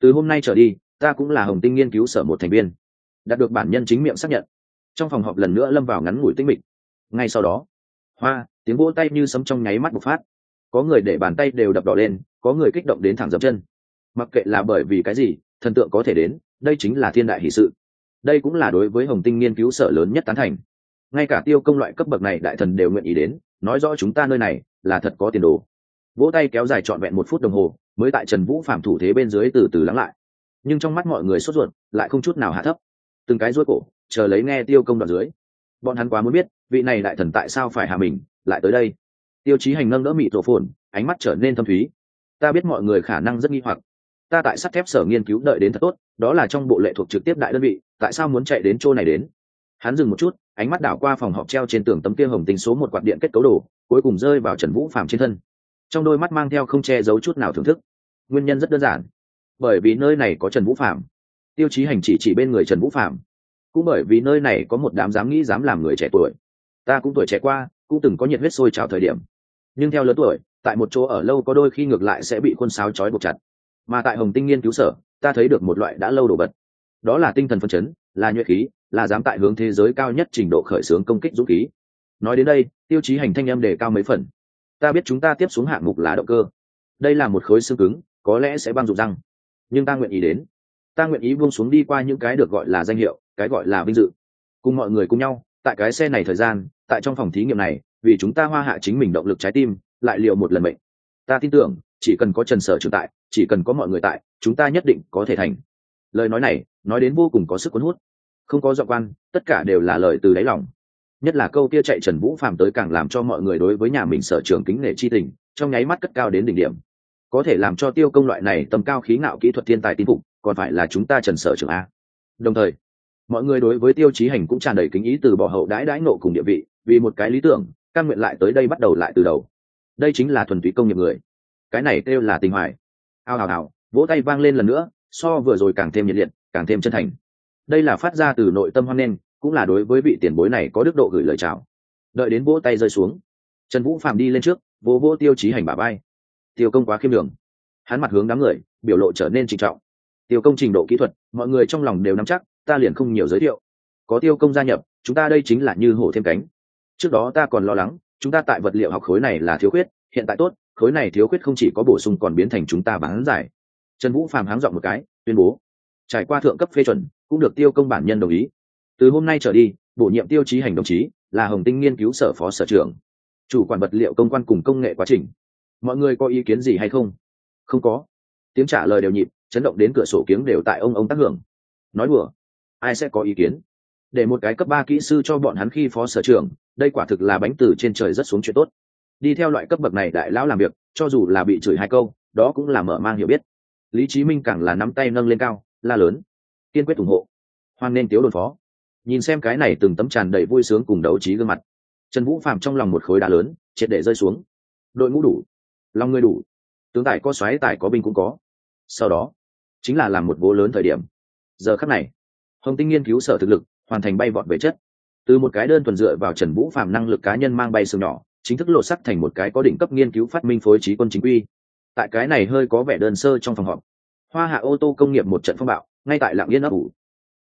Từ hôm nay trở đi, ta cũng là hồng tinh nghiên cứu sở một thành viên. Đạt được bản nhân chính miệng xác nhận. Trong phòng họp lần nữa lâm vào ngắn ngủi tinh mịch. Ngay sau đó hoa, tiếng vỗ tay như sấm trong nháy mắt bộc phát. Có người để bàn tay đều đập đỏ lên, có người kích động đến thẳng dập chân. Mặc kệ là bởi vì cái gì, thần tượng có thể đến, đây chính là thiên đại hỷ sự. Đây cũng là đối với hồng tinh nghiên cứu sở lớn nhất tán thành. Ngay cả tiêu công loại cấp bậc này đại thần đều nguyện ý đến, nói rõ chúng ta nơi này là thật có tiền đồ. Vỗ tay kéo dài trọn vẹn một phút đồng hồ, mới tại trần vũ phạm thủ thế bên dưới từ từ lắng lại. Nhưng trong mắt mọi người sốt ruột, lại không chút nào hạ thấp. Từng cái rối cổ, chờ lấy nghe tiêu công đoạn dưới. Bọn hắn quá muốn biết vị này đại thần tại sao phải hạ mình, lại tới đây? Tiêu chí hành nâng đỡ mị tổ phồn, ánh mắt trở nên thâm thúy. Ta biết mọi người khả năng rất nghi hoặc. Ta tại sắt thép sở nghiên cứu đợi đến thật tốt, đó là trong bộ lệ thuộc trực tiếp đại đơn vị, tại sao muốn chạy đến chỗ này đến? Hắn dừng một chút, ánh mắt đảo qua phòng họp treo trên tường tấm kia hồng tính số một quạt điện kết cấu đồ, cuối cùng rơi vào trần vũ phàm trên thân. Trong đôi mắt mang theo không che giấu chút nào thưởng thức. Nguyên nhân rất đơn giản. Bởi vì nơi này có trần vũ phạm tiêu chí hành chỉ chỉ bên người trần vũ phạm cũng bởi vì nơi này có một đám dám nghĩ dám làm người trẻ tuổi ta cũng tuổi trẻ qua, cũng từng có nhiệt huyết sôi trào thời điểm. Nhưng theo lớn tuổi, tại một chỗ ở lâu có đôi khi ngược lại sẽ bị quân sáo trói buộc chặt. Mà tại hồng tinh nghiên cứu sở, ta thấy được một loại đã lâu đổ vật. Đó là tinh thần phân chấn, là nhuệ khí, là dám tại hướng thế giới cao nhất trình độ khởi xướng công kích dũng khí. Nói đến đây, tiêu chí hành thanh em đề cao mấy phần. Ta biết chúng ta tiếp xuống hạng mục là động cơ. Đây là một khối xương cứng, có lẽ sẽ băng rụng răng. Nhưng ta nguyện ý đến. Ta nguyện ý buông xuống đi qua những cái được gọi là danh hiệu, cái gọi là vinh dự. Cùng mọi người cùng nhau tại cái xe này thời gian, tại trong phòng thí nghiệm này, vì chúng ta hoa hạ chính mình động lực trái tim, lại liệu một lần mệnh. Ta tin tưởng, chỉ cần có trần sở trưởng tại, chỉ cần có mọi người tại, chúng ta nhất định có thể thành. Lời nói này, nói đến vô cùng có sức cuốn hút. Không có dọn quan, tất cả đều là lời từ đáy lòng. Nhất là câu kia chạy trần vũ phàm tới càng làm cho mọi người đối với nhà mình sở trường kính nể chi tình, trong nháy mắt cất cao đến đỉnh điểm. Có thể làm cho tiêu công loại này tầm cao khí ngạo kỹ thuật thiên tài tin phục, còn phải là chúng ta trần sở trường a. Đồng thời mọi người đối với tiêu chí hành cũng tràn đầy kính ý từ bỏ hậu đãi đãi nộ cùng địa vị, vì một cái lý tưởng, căn nguyện lại tới đây bắt đầu lại từ đầu. Đây chính là thuần túy công nghiệp người. Cái này kêu là tình hoài. Ao hào hào, vỗ tay vang lên lần nữa, so vừa rồi càng thêm nhiệt liệt, càng thêm chân thành. Đây là phát ra từ nội tâm hoan nghênh, cũng là đối với vị tiền bối này có đức độ gửi lời chào. Đợi đến vỗ tay rơi xuống, trần vũ phạm đi lên trước, vỗ vỗ tiêu chí hành bà bay tiêu công quá khiêm đường hắn mặt hướng đám người, biểu lộ trở nên trịnh trọng. Tiêu công trình độ kỹ thuật, mọi người trong lòng đều nắm chắc ta liền không nhiều giới thiệu. Có tiêu công gia nhập, chúng ta đây chính là như hổ thêm cánh. Trước đó ta còn lo lắng, chúng ta tại vật liệu học khối này là thiếu khuyết, hiện tại tốt, khối này thiếu khuyết không chỉ có bổ sung còn biến thành chúng ta bán giải. Trần vũ phàm háng dọn một cái, tuyên bố. Trải qua thượng cấp phê chuẩn, cũng được tiêu công bản nhân đồng ý. Từ hôm nay trở đi, bổ nhiệm tiêu chí hành đồng chí là hồng tinh nghiên cứu sở phó sở trưởng, chủ quản vật liệu công quan cùng công nghệ quá trình. Mọi người có ý kiến gì hay không? Không có. Tiếng trả lời đều nhịp, chấn động đến cửa sổ kiếng đều tại ông ông tác hưởng. Nói đùa ai sẽ có ý kiến? Để một cái cấp ba kỹ sư cho bọn hắn khi phó sở trưởng, đây quả thực là bánh từ trên trời rất xuống chuyện tốt. Đi theo loại cấp bậc này đại lão làm việc, cho dù là bị chửi hai câu, đó cũng là mở mang hiểu biết. Lý trí minh càng là nắm tay nâng lên cao, la lớn. Kiên quyết ủng hộ. Hoan nên tiếu đồn phó. Nhìn xem cái này từng tấm tràn đầy vui sướng cùng đấu trí gương mặt. Trần vũ phạm trong lòng một khối đá lớn, triệt để rơi xuống. Đội ngũ đủ. Lòng người đủ. Tướng tài có xoáy tài có binh cũng có. Sau đó, chính là làm một vô lớn thời điểm. Giờ khắc này hồng tinh nghiên cứu sở thực lực, hoàn thành bay vọt về chất. Từ một cái đơn thuần dựa vào trần vũ phạm năng lực cá nhân mang bay sừng nhỏ, chính thức lộ sắc thành một cái có đỉnh cấp nghiên cứu phát minh phối trí quân chính quy. Tại cái này hơi có vẻ đơn sơ trong phòng họp. Hoa hạ ô tô công nghiệp một trận phong bạo, ngay tại lạng yên ấp ủ.